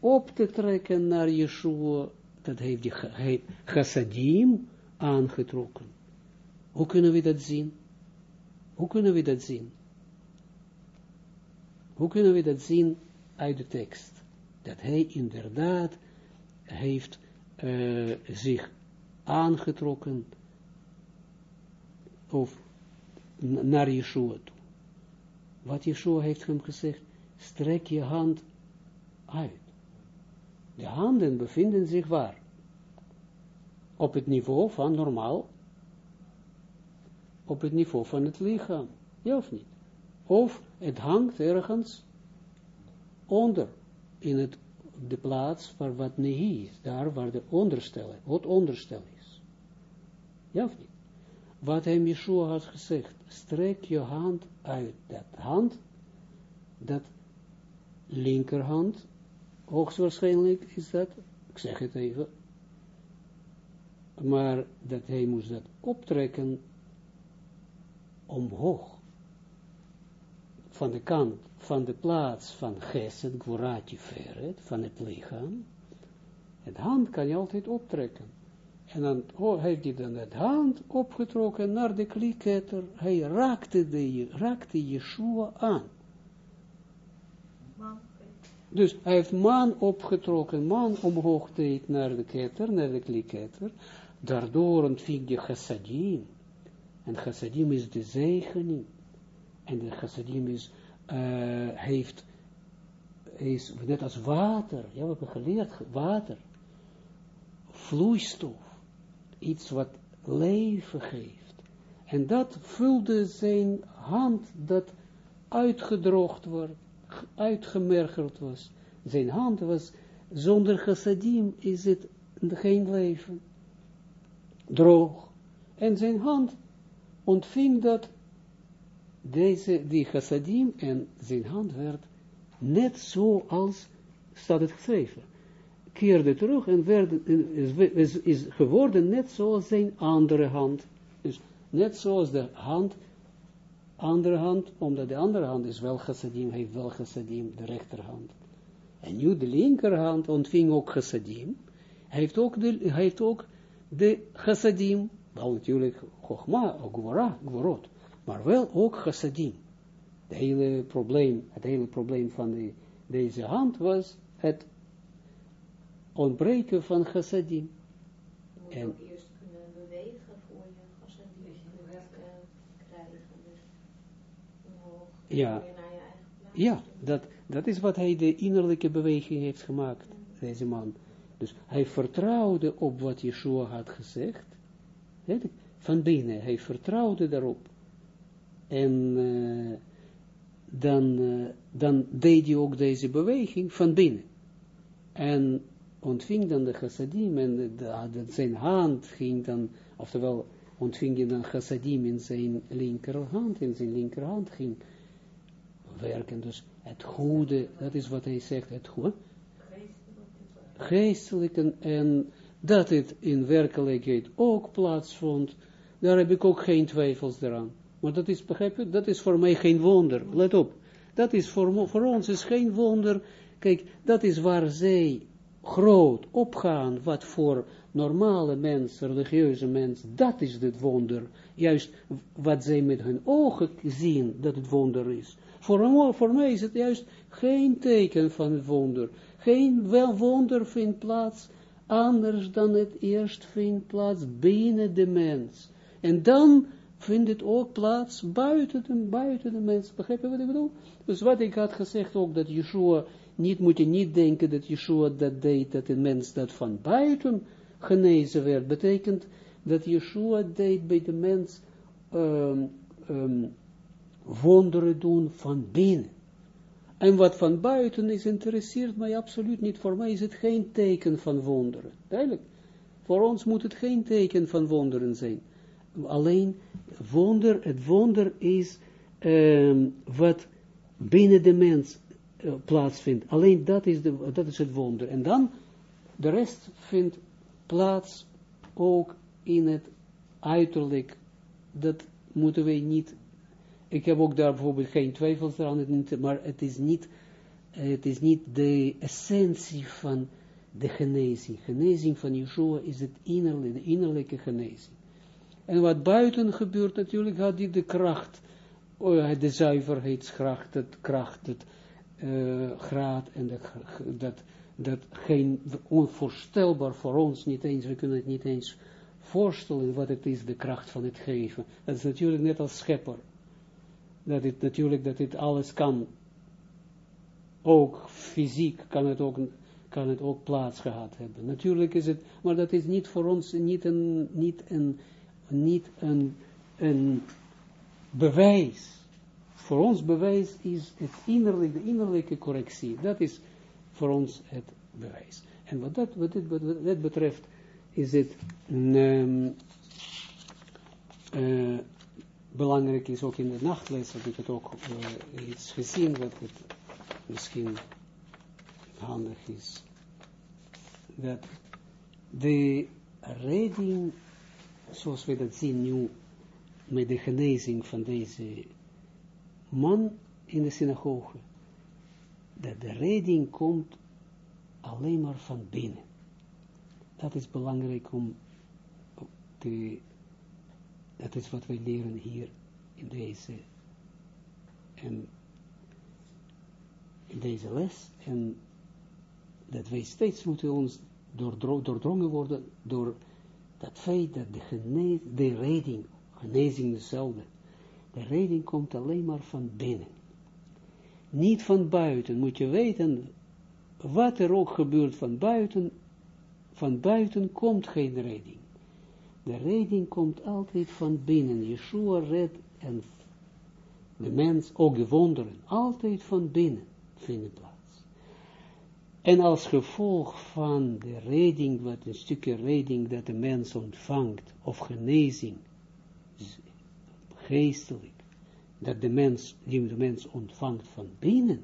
op te trekken naar Yeshua, dat heeft hij chassadim aangetrokken. Hoe kunnen we dat zien? Hoe kunnen we dat zien? Hoe kunnen we dat zien uit de tekst? Dat hij inderdaad heeft uh, zich aangetrokken of naar Yeshua toe. Wat Yeshua heeft hem gezegd, strek je hand uit. De handen bevinden zich waar? Op het niveau van normaal, op het niveau van het lichaam, ja of niet? Of het hangt ergens onder, in het de plaats waar wat nehi is, daar waar de onderstel, wat onderstel is. Ja of niet? Wat hem Yeshua had gezegd, strek je hand uit, dat hand, dat linkerhand, hoogstwaarschijnlijk is dat, ik zeg het even, maar dat hij moest dat optrekken omhoog, van de kant van de plaats van Gesed, Gvorati Feret, van het lichaam. Het hand kan je altijd optrekken. En dan oh, heeft hij dan het hand opgetrokken naar de kliketter. Hij raakte, de, raakte Yeshua aan. Dus hij heeft man opgetrokken, man omhoog deed naar de ketter, naar de kliketter. Daardoor ontving je chassadim. En chassadim is de zegening. En de chassadim is uh, heeft, is net als water, ja, we hebben geleerd, water, vloeistof, iets wat leven geeft. En dat vulde zijn hand dat uitgedroogd wordt, uitgemergeld was. Zijn hand was, zonder chassadim is het geen leven. Droog. En zijn hand ontving dat, deze, die chassadim, en zijn hand werd net zoals, staat het geschreven, keerde terug en werd, is, is geworden net zoals zijn andere hand. Dus net zoals de hand, andere hand, omdat de andere hand is wel chassadim, heeft wel chassadim, de rechterhand. En nu de linkerhand ontving ook chassadim, heeft ook de, heeft ook de chassadim, wel natuurlijk chogma, gwora, gworot, maar wel ook chassadim. Het hele probleem, het hele probleem van de, deze hand was het ontbreken van chassadim. Je moet En- ook eerst kunnen bewegen voor je chassadim kunt krijgen. Dus omhoog. Ja. Weer naar je eigen plaats. Ja, dat, dat is wat hij de innerlijke beweging heeft gemaakt, deze man. Dus hij vertrouwde op wat Yeshua had gezegd, weet je, van binnen, hij vertrouwde daarop. En eh, dan, eh, dan deed hij ook deze beweging van binnen. En ontving dan de chassadim en de, de- de- zijn hand ging dan, oftewel ontving hij dan chassadim in zijn linkerhand, in zijn linkerhand ging werken. Dus het goede, dat is wat hij zegt, het goede, geestelijk en, en dat het in werkelijkheid ook plaatsvond, daar heb ik ook geen twijfels eraan. Maar dat is, begrijp je, dat is voor mij geen wonder. Let op, dat is voor, voor ons is geen wonder. Kijk, dat is waar zij groot opgaan, wat voor normale mensen, religieuze mensen, dat is het wonder. Juist wat zij met hun ogen zien, dat het wonder is. Voor, voor mij is het juist geen teken van het wonder. Geen wel wonder vindt plaats, anders dan het eerst vindt plaats binnen de mens. En dan vindt het ook plaats buiten de, buiten de mens. Begrijp je wat ik bedoel? Dus wat ik had gezegd ook, dat Yeshua, niet moet je niet denken dat Yeshua dat deed, dat een mens dat van buiten genezen werd, betekent dat Yeshua deed bij de mens um, um, wonderen doen van binnen. En wat van buiten is, interesseert mij absoluut niet. Voor mij is het geen teken van wonderen. Duidelijk. Voor ons moet het geen teken van wonderen zijn. Alleen, wonder, het wonder is um, wat binnen de mens uh, plaatsvindt. Alleen dat is, de, dat is het wonder. En dan, de rest vindt plaats ook in het uiterlijk. Dat moeten wij niet ik heb ook daar bijvoorbeeld geen twijfels aan, maar het is niet, het is niet de essentie van de genezing. Genezing van Yeshua is het innerlijke, de innerlijke genezing. En wat buiten gebeurt natuurlijk, had hij de kracht, de zuiverheidskracht, het kracht, het uh, graad, en dat, dat geen, onvoorstelbaar voor ons, niet eens, we kunnen het niet eens voorstellen wat het is, de kracht van het geven. Dat is natuurlijk net als schepper dat het natuurlijk, dat het alles kan, ook fysiek kan het ook, kan het ook plaats gehad hebben. Natuurlijk is het, maar dat is niet voor ons, niet een, niet een, niet een, een bewijs. Voor ons bewijs is het innerlijke, de innerlijke correctie. Dat is voor ons het bewijs. En wat dat, wat dit, wat dat betreft, is het um, uh, belangrijk is ook in de nachtles, heb ik het ook uh, iets gezien, wat het misschien handig is. Dat de redding, zoals we dat zien nu, met de genezing van deze man in de synagoge, dat de redding komt alleen maar van binnen. Dat is belangrijk om te dat is wat wij leren hier in deze, en in deze les. En dat wij steeds moeten ons doordro doordrongen worden door dat feit dat de, genees, de redding, genezing dezelfde, de redding komt alleen maar van binnen. Niet van buiten, moet je weten, wat er ook gebeurt van buiten, van buiten komt geen redding. De redding komt altijd van binnen. Yeshua redt en De mens, ook de wonderen, altijd van binnen vinden plaats. En als gevolg van de reding, wat een stukje reding dat de mens ontvangt, of genezing, geestelijk, dat de mens, die de mens ontvangt van binnen,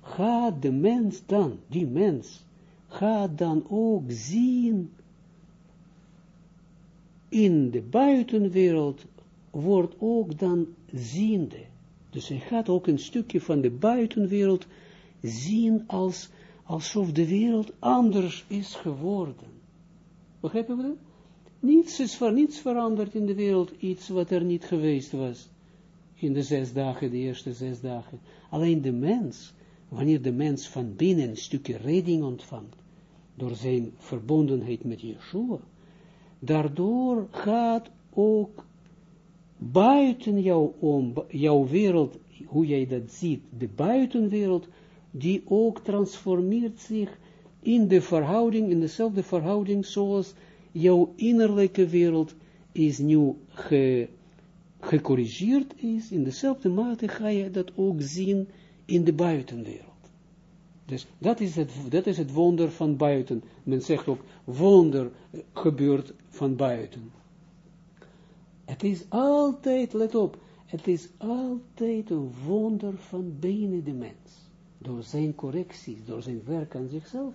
gaat de mens dan, die mens, gaat dan ook zien in de buitenwereld, wordt ook dan ziende. Dus hij gaat ook een stukje van de buitenwereld zien als, alsof de wereld anders is geworden. Begrijpen we dat? Niets is voor niets veranderd in de wereld, iets wat er niet geweest was in de zes dagen, de eerste zes dagen. Alleen de mens, wanneer de mens van binnen een stukje redding ontvangt, door zijn verbondenheid met Yeshua, daardoor gaat ook buiten jou om, jouw wereld, hoe jij dat ziet, de buitenwereld, die ook transformeert zich in de verhouding, in dezelfde verhouding zoals jouw innerlijke wereld is nu ge, gecorrigeerd is, in dezelfde mate ga je dat ook zien in de buitenwereld. Dus dat is het, dat is het wonder van buiten. Men zegt ook, wonder gebeurt van buiten. Het is altijd, let op, het is altijd een wonder van binnen de mens. Door zijn correcties, door zijn werk aan zichzelf.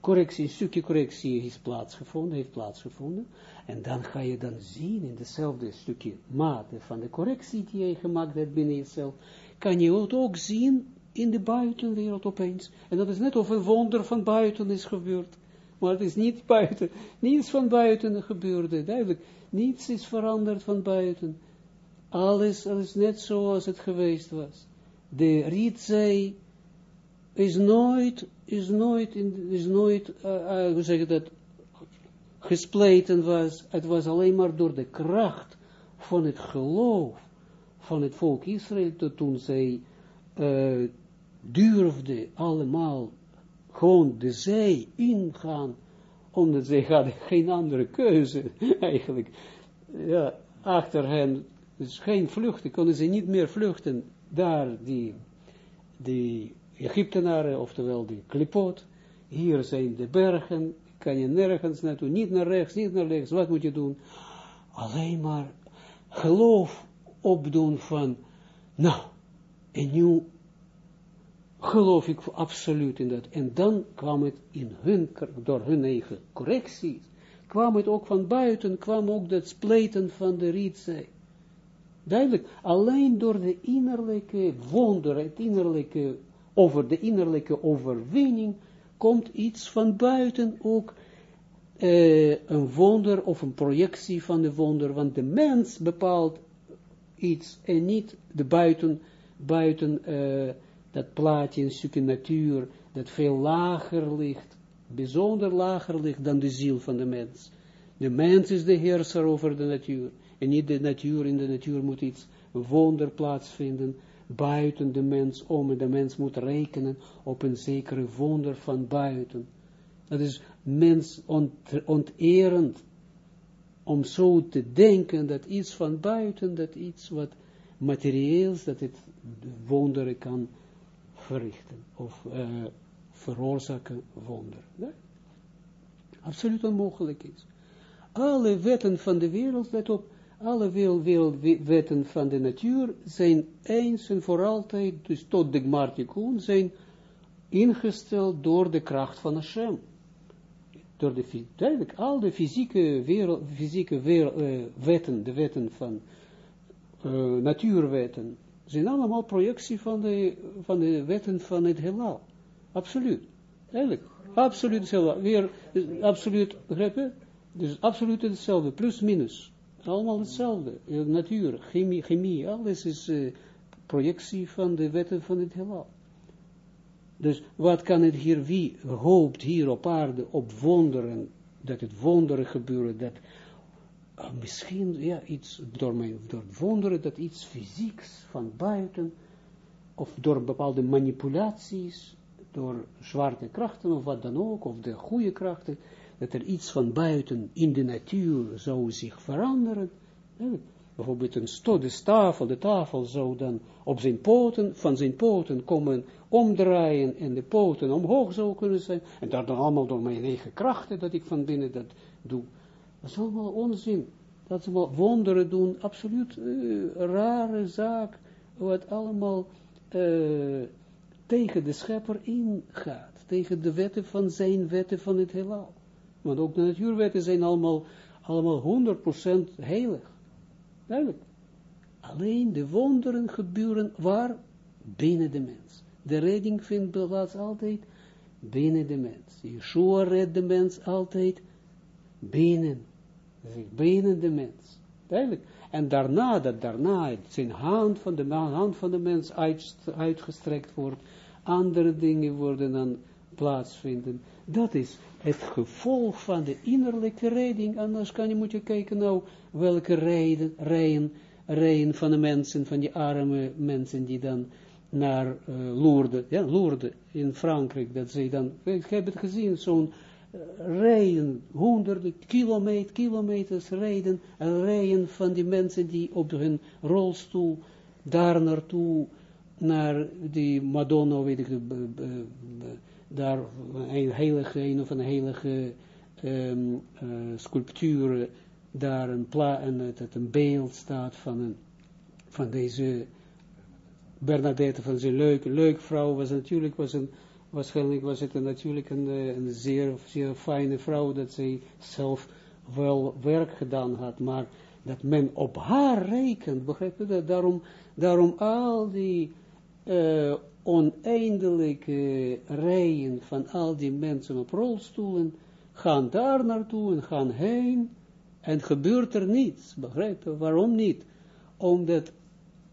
Correctie, een stukje correctie is plaatsgevonden, heeft plaatsgevonden. En dan ga je dan zien in dezelfde stukje mate van de correctie die je gemaakt hebt binnen jezelf. Kan je ook zien in de buitenwereld opeens. En dat is net of een wonder van buiten is gebeurd. Maar het is niet buiten, niets van buiten gebeurde, duidelijk. Niets is veranderd van buiten. Alles, alles net zoals het geweest was. De rietzee is nooit, is nooit, is nooit, uh, uh, hoe zeg je gespleten was. Het was alleen maar door de kracht van het geloof van het volk Israël, toen zij uh, durfde allemaal gewoon de zee ingaan, omdat zij hadden geen andere keuze, eigenlijk. Ja, achter hen, dus geen vluchten, konden ze niet meer vluchten, daar die, die Egyptenaren, oftewel die klipot, hier zijn de bergen, kan je nergens naartoe, niet naar rechts, niet naar links, wat moet je doen? Alleen maar geloof opdoen van, nou, en nu geloof ik absoluut in dat. En dan kwam het in hun, door hun eigen correcties, kwam het ook van buiten, kwam ook dat spleten van de rietzij. Duidelijk, alleen door de innerlijke wonder, het innerlijke, over de innerlijke overwinning, komt iets van buiten ook uh, een wonder of een projectie van de wonder, want de mens bepaalt iets en niet de buiten, buiten uh, dat plaatje, een stukje natuur, dat veel lager ligt, bijzonder lager ligt dan de ziel van de mens. De mens is de heerser over de natuur, en niet de natuur, in de natuur moet iets wonder plaatsvinden, buiten de mens om, en de mens moet rekenen op een zekere wonder van buiten. Dat is mens ont, onterend, om zo te denken dat iets van buiten, dat iets wat materieels, dat het wonderen kan verrichten, of uh, veroorzaken wonder. Ja? Absoluut onmogelijk is. Alle wetten van de wereld, let op, alle wereld, wetten van de natuur zijn eens en voor altijd, dus tot de Gmartikun, zijn ingesteld door de kracht van Hashem. Door de, duidelijk, al de fysieke, wereld, fysieke wereld, uh, wetten, de wetten van uh, natuurwetten, zijn allemaal projectie van de, van de wetten van het heelal. Absoluut. Duidelijk. Absoluut hetzelfde. Weer, absoluut, begrijp je? Dus absoluut hetzelfde, plus minus. Allemaal hetzelfde. Natuur, chemie, alles is uh, projectie van de wetten van het heelal. Dus wat kan het hier, wie hoopt hier op aarde op wonderen, dat het wonderen gebeuren, dat uh, misschien, ja, iets, door, mijn, door wonderen, dat iets fysieks van buiten, of door bepaalde manipulaties, door zwarte krachten, of wat dan ook, of de goede krachten, dat er iets van buiten in de natuur zou zich veranderen. bijvoorbeeld een sto, de tafel, de tafel zou dan op zijn poten, van zijn poten komen omdraaien en de poten omhoog zou kunnen zijn, en dat dan allemaal door mijn eigen krachten, dat ik van binnen dat doe. Dat is allemaal onzin. Dat ze wonderen doen, absoluut uh, rare zaak, wat allemaal uh, tegen de schepper ingaat, tegen de wetten van zijn wetten van het heelal. Want ook de natuurwetten zijn allemaal, allemaal 100% heilig. Duidelijk. Alleen de wonderen gebeuren waar? Binnen de mens. De redding vindt plaats altijd binnen de mens. Yeshua redt de mens altijd binnen. Binnen de mens. Duidelijk. En daarna, dat daarna zijn hand van de, hand van de mens uitgestrekt wordt, andere dingen worden dan plaatsvinden. Dat is het gevolg van de innerlijke redding. Anders kan je, moet je kijken nou, welke rijen, rijen van de mensen, van die arme mensen die dan naar uh, Lourdes, ja, Lourdes in Frankrijk, dat ze dan, ik heb het gezien, zo'n rijen, honderden kilometer, kilometers rijden, en rijen van die mensen die op hun rolstoel daar naartoe, naar die Madonna, weet ik, daar een heilige, een of een heilige um, sculptuur, daar een, pla en het, een beeld staat van, een, van deze Bernadette, van zijn leuke, leuke vrouw, was natuurlijk, was een, waarschijnlijk was het natuurlijk een, een zeer, zeer fijne vrouw, dat zij zelf wel werk gedaan had, maar dat men op haar rekent, begrijp je dat? Daarom, daarom al die uh, oneindige rijen van al die mensen op rolstoelen, gaan daar naartoe en gaan heen, en gebeurt er niets, begrijp je? Waarom niet? Omdat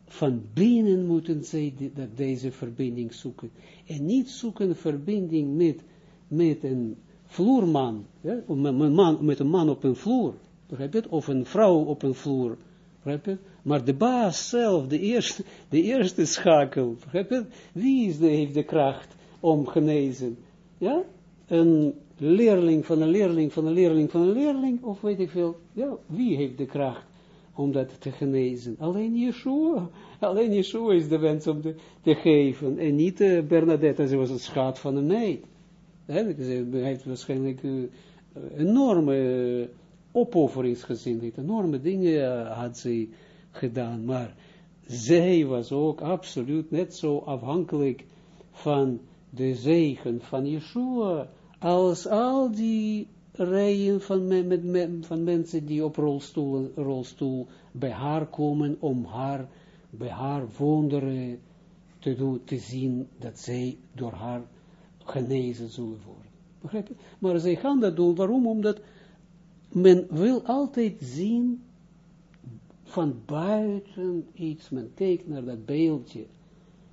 van binnen moeten zij dat deze verbinding zoeken. En niet zoeken verbinding met, met een vloerman, ja? met, man, met een man op een vloer? Of een vrouw op een vloer? Maar de baas zelf, de eerste, de eerste schakel? Wie is de, heeft de kracht om genezen? Ja? Een leerling van een leerling van een leerling van een leerling, of weet ik veel. Ja, wie heeft de kracht om dat te genezen? Alleen Yeshua. Alleen Yeshua is de wens om te, geven. En niet uh, Bernadette, ze was een schat van een meid. Ze heeft waarschijnlijk uh, enorme uh, opofferingsgezindheid, enorme dingen had ze gedaan, maar zij was ook absoluut net zo afhankelijk van de zegen van Yeshua, als al die rijen van, met, van mensen die op rolstoel, rolstoel bij haar komen om haar, bij haar wonderen te, doen, te zien dat zij door haar genezen zullen worden. Begrijp je? Maar zij gaan dat doen, waarom? Omdat men wil altijd zien van buiten iets, men kijkt naar dat beeldje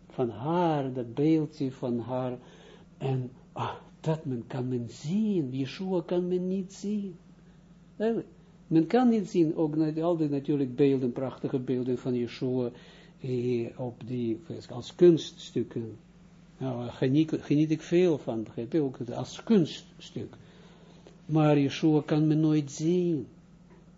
van haar, dat beeldje van haar, en ah, dat men kan men zien, Yeshua kan men niet zien. Men kan niet zien, ook al die natuurlijk beelden, prachtige beelden van Yeshua, op die, als kunststukken. Nou, geniet, geniet ik veel van, begrijp je, ook als kunststuk. Maar Yeshua kan men nooit zien.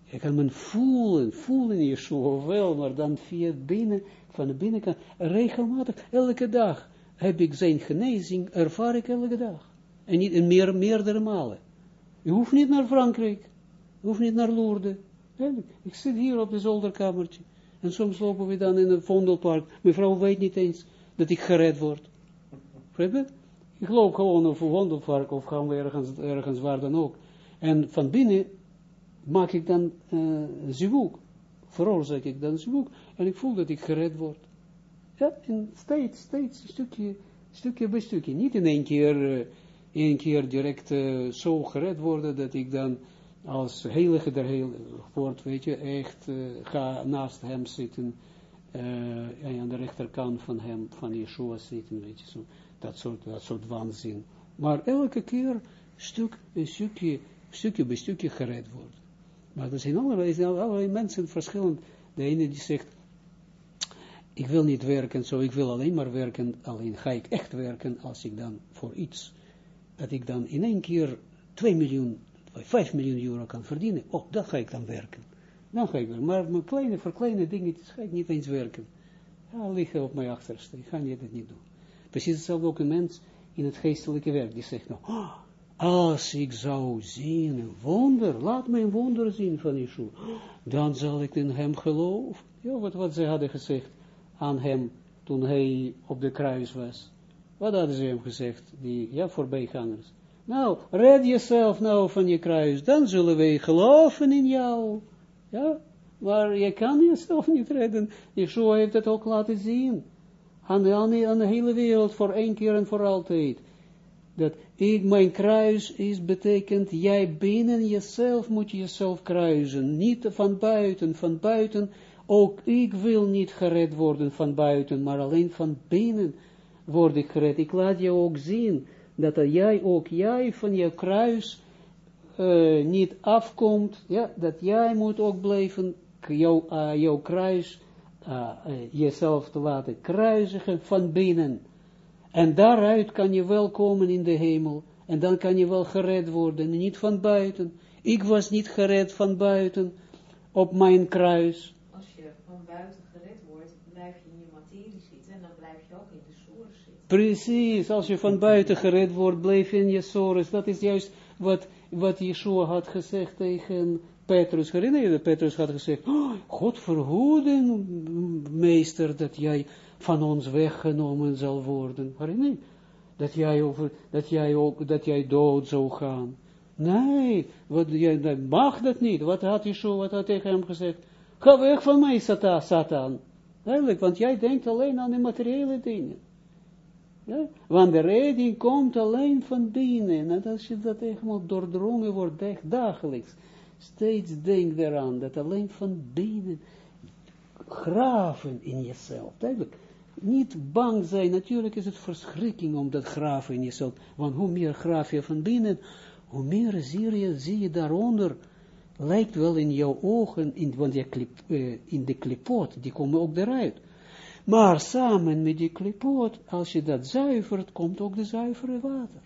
Je kan men voelen, voelen Yeshua wel, maar dan via binnen, van de binnenkant, regelmatig, elke dag heb ik zijn genezing, ervaar ik elke dag. En niet meer, meerdere malen. Je hoeft niet naar Frankrijk, je hoeft niet naar Lourdes. Ik zit hier op de zolderkamertje. En soms lopen we dan in het Vondelpark. Mevrouw weet niet eens dat ik gered word. Ik loop gewoon op een Vondelpark of gaan we ergens, ergens waar dan ook. En van binnen maak ik dan uh, zivuk, veroorzaak ik dan zivuk, en ik voel dat ik gered word. Ja, en steeds, steeds, stukje, stukje bij stukje, niet in één keer, uh, één keer direct uh, zo gered worden, dat ik dan als heilige der heel word, weet je, echt ga naast hem zitten, en aan de rechterkant van hem, van Yeshua zitten, weet je, zo, dat soort, dat soort waanzin. Maar elke keer stuk, een stukje, stukje bij stukje gered worden. Maar er zijn allerlei, allerlei mensen verschillend. De ene die zegt, ik wil niet werken zo, ik wil alleen maar werken, alleen ga ik echt werken als ik dan voor iets, dat ik dan in één keer 2 miljoen, 5 miljoen euro kan verdienen, oh, dat ga ik dan werken. Dan ga ik weer. Maar mijn kleine, voor kleine dingen ga ik niet eens werken. Ja, liggen op mijn achterste. Ik ga niet, niet doen. Precies hetzelfde ook een mens in het geestelijke werk. Die zegt nou, oh, als ik zou zien een wonder, laat mij een wonder zien van Yeshua, dan zal ik in hem geloven. Ja, wat, wat ze hadden gezegd aan hem toen hij op de kruis was. Wat hadden ze hem gezegd, die ja, voorbijgangers? Nou, red jezelf nou van je kruis, dan zullen wij geloven in jou. Ja, maar je kan jezelf niet redden. Yeshua heeft het ook laten zien. Aan de, aan de, hele wereld, voor één keer en voor altijd. Dat ik, mijn kruis is, betekent, jij binnen jezelf moet je jezelf kruisen. Niet van buiten, van buiten. Ook ik wil niet gered worden van buiten, maar alleen van binnen word ik gered. Ik laat je ook zien dat jij ook jij van je kruis uh, niet afkomt, ja, dat jij moet ook blijven jou, uh, jouw kruis, uh, jezelf te laten kruisigen van binnen. En daaruit kan je wel komen in de hemel. En dan kan je wel gered worden, niet van buiten. Ik was niet gered van buiten op mijn kruis. Als je van buiten gered wordt, blijf je in je materie zitten en dan blijf je ook in de source zitten. Precies, als je van buiten gered wordt, blijf in je source. Dat is juist wat wat Yeshua had gezegd tegen Petrus. Herinner je dat Petrus had gezegd, oh, God verhoede, meester, dat jij van ons weggenomen zal worden. Herinner je? Dat jij, over, dat jij, ook, dat jij dood zou gaan. Nee, wat, jij, mag dat niet. Wat had Yeshua, wat had tegen hem gezegd? Ga weg van mij, Satan. Eigenlijk, want jij denkt alleen aan de materiële dingen. Want de redding komt alleen van binnen. En als je dat helemaal doordrongen wordt, dagelijks, steeds denk eraan, dat alleen van binnen, graven in jezelf. Duidelijk. Niet bang zijn, natuurlijk is het verschrikking om dat graven in jezelf. Want hoe meer graaf je van binnen, hoe meer zie je, zie je daaronder, lijkt wel in jouw ogen, in, want je klip, uh, in de klipot, die komen ook eruit. Maar samen met die klipoot, als je dat zuivert, komt ook de zuivere water.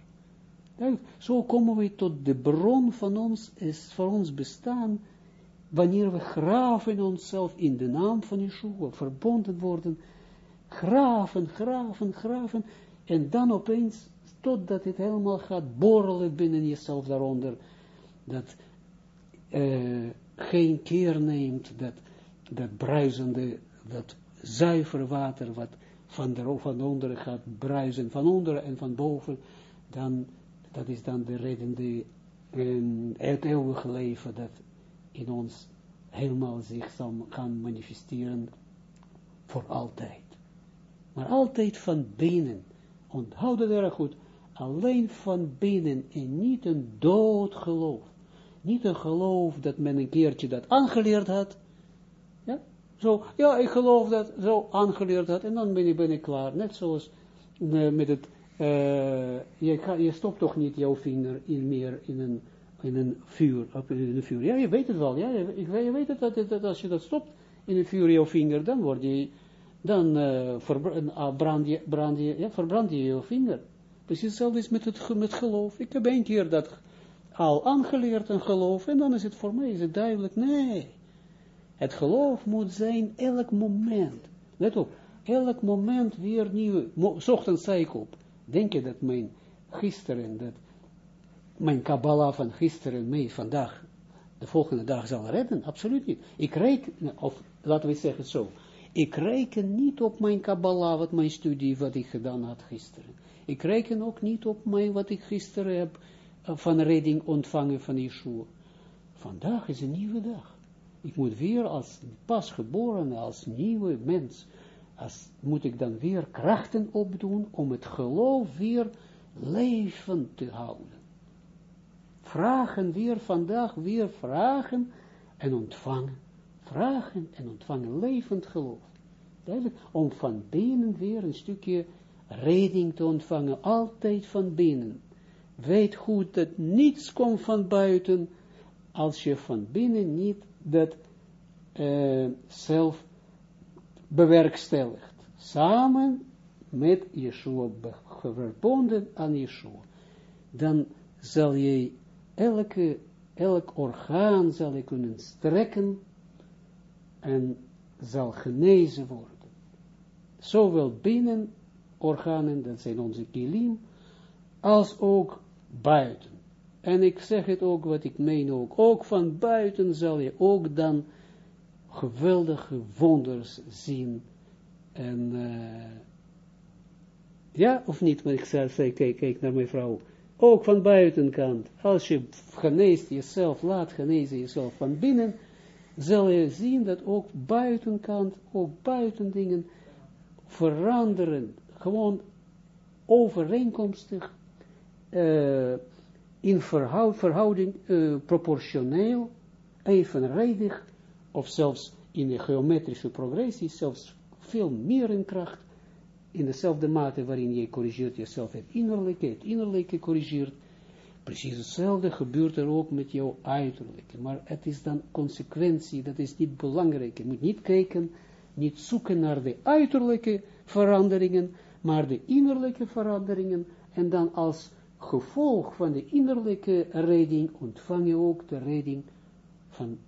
Zo komen we tot de bron van ons, is voor ons bestaan, wanneer we graven onszelf in de naam van Yeshua, verbonden worden, graven, graven, graven, en dan opeens, totdat het helemaal gaat borrelen binnen jezelf daaronder, dat uh, geen keer neemt, dat, dat bruisende, dat zuiver water, wat van, de, van onderen gaat bruisen, van onderen en van boven, dan, dat is dan de reddende, en het eeuwige leven dat in ons helemaal zich zal gaan manifesteren voor altijd. Maar altijd van binnen. Onthoud het erg goed. Alleen van binnen en niet een dood geloof. Niet een geloof dat men een keertje dat aangeleerd had. Zo, ja, ik geloof dat, zo aangeleerd had, en dan ben ik, ben ik klaar. Net zoals uh, met het, uh, je, je stopt toch niet jouw vinger in meer in een, in een vuur, op, in een vuur. Ja, je weet het wel, ja, je, je weet het, dat, als je dat stopt in een vuur, jouw vinger, dan word je, dan uh, verbrand je, brand je, ja, verbrand je jouw vinger. Precies hetzelfde is met het met geloof. Ik heb een keer dat al aangeleerd, een geloof, en dan is het voor mij is het duidelijk, nee. Het geloof moet zijn elk moment. Let op, elk moment weer nieuw. Ochtends zei ik op. Denk je dat mijn gisteren, dat mijn Kabbalah van gisteren mij vandaag, de volgende dag zal redden? Absoluut niet. Ik reken, of laten we zeggen zo, ik reken niet op mijn Kabbalah, wat mijn studie, wat ik gedaan had gisteren. Ik reken ook niet op mijn, wat ik gisteren heb eh, van redding ontvangen van Yeshua. Vandaag is een nieuwe dag. Ik moet weer als pasgeboren, als nieuwe mens, als, moet ik dan weer krachten opdoen om het geloof weer leven te houden. Vragen weer vandaag, weer vragen en ontvangen. Vragen en ontvangen levend geloof. Duidelijk, om van binnen weer een stukje reding te ontvangen, altijd van binnen. Weet goed dat niets komt van buiten, als je van binnen niet dat uh, zelf bewerkstelligt. Samen met Yeshua, verbonden aan Yeshua. Dan zal je elke, elk orgaan zal je kunnen strekken en zal genezen worden. Zowel binnen organen, dat zijn onze kilim, als ook buiten. En ik zeg het ook wat ik meen ook. Ook van buiten zal je ook dan geweldige wonders zien. En uh, ja, of niet? Maar ik zei, kijk, kijk naar mijn vrouw. Ook van buitenkant. Als je geneest jezelf, laat genezen jezelf van binnen, zal je zien dat ook buitenkant, ook buitendingen veranderen. Gewoon overeenkomstig, uh, in verhoud, verhouding, uh, proportioneel, evenredig, of zelfs in de geometrische progressie, zelfs veel meer in kracht, in dezelfde mate waarin je corrigeert jezelf het innerlijke, het innerlijke corrigeert, precies hetzelfde gebeurt er ook met jouw uiterlijke. Maar het is dan consequentie, dat is niet belangrijk. Je moet niet kijken, niet zoeken naar de uiterlijke veranderingen, maar de innerlijke veranderingen, en dan als gevolg van de innerlijke redding ontvang je ook de redding van.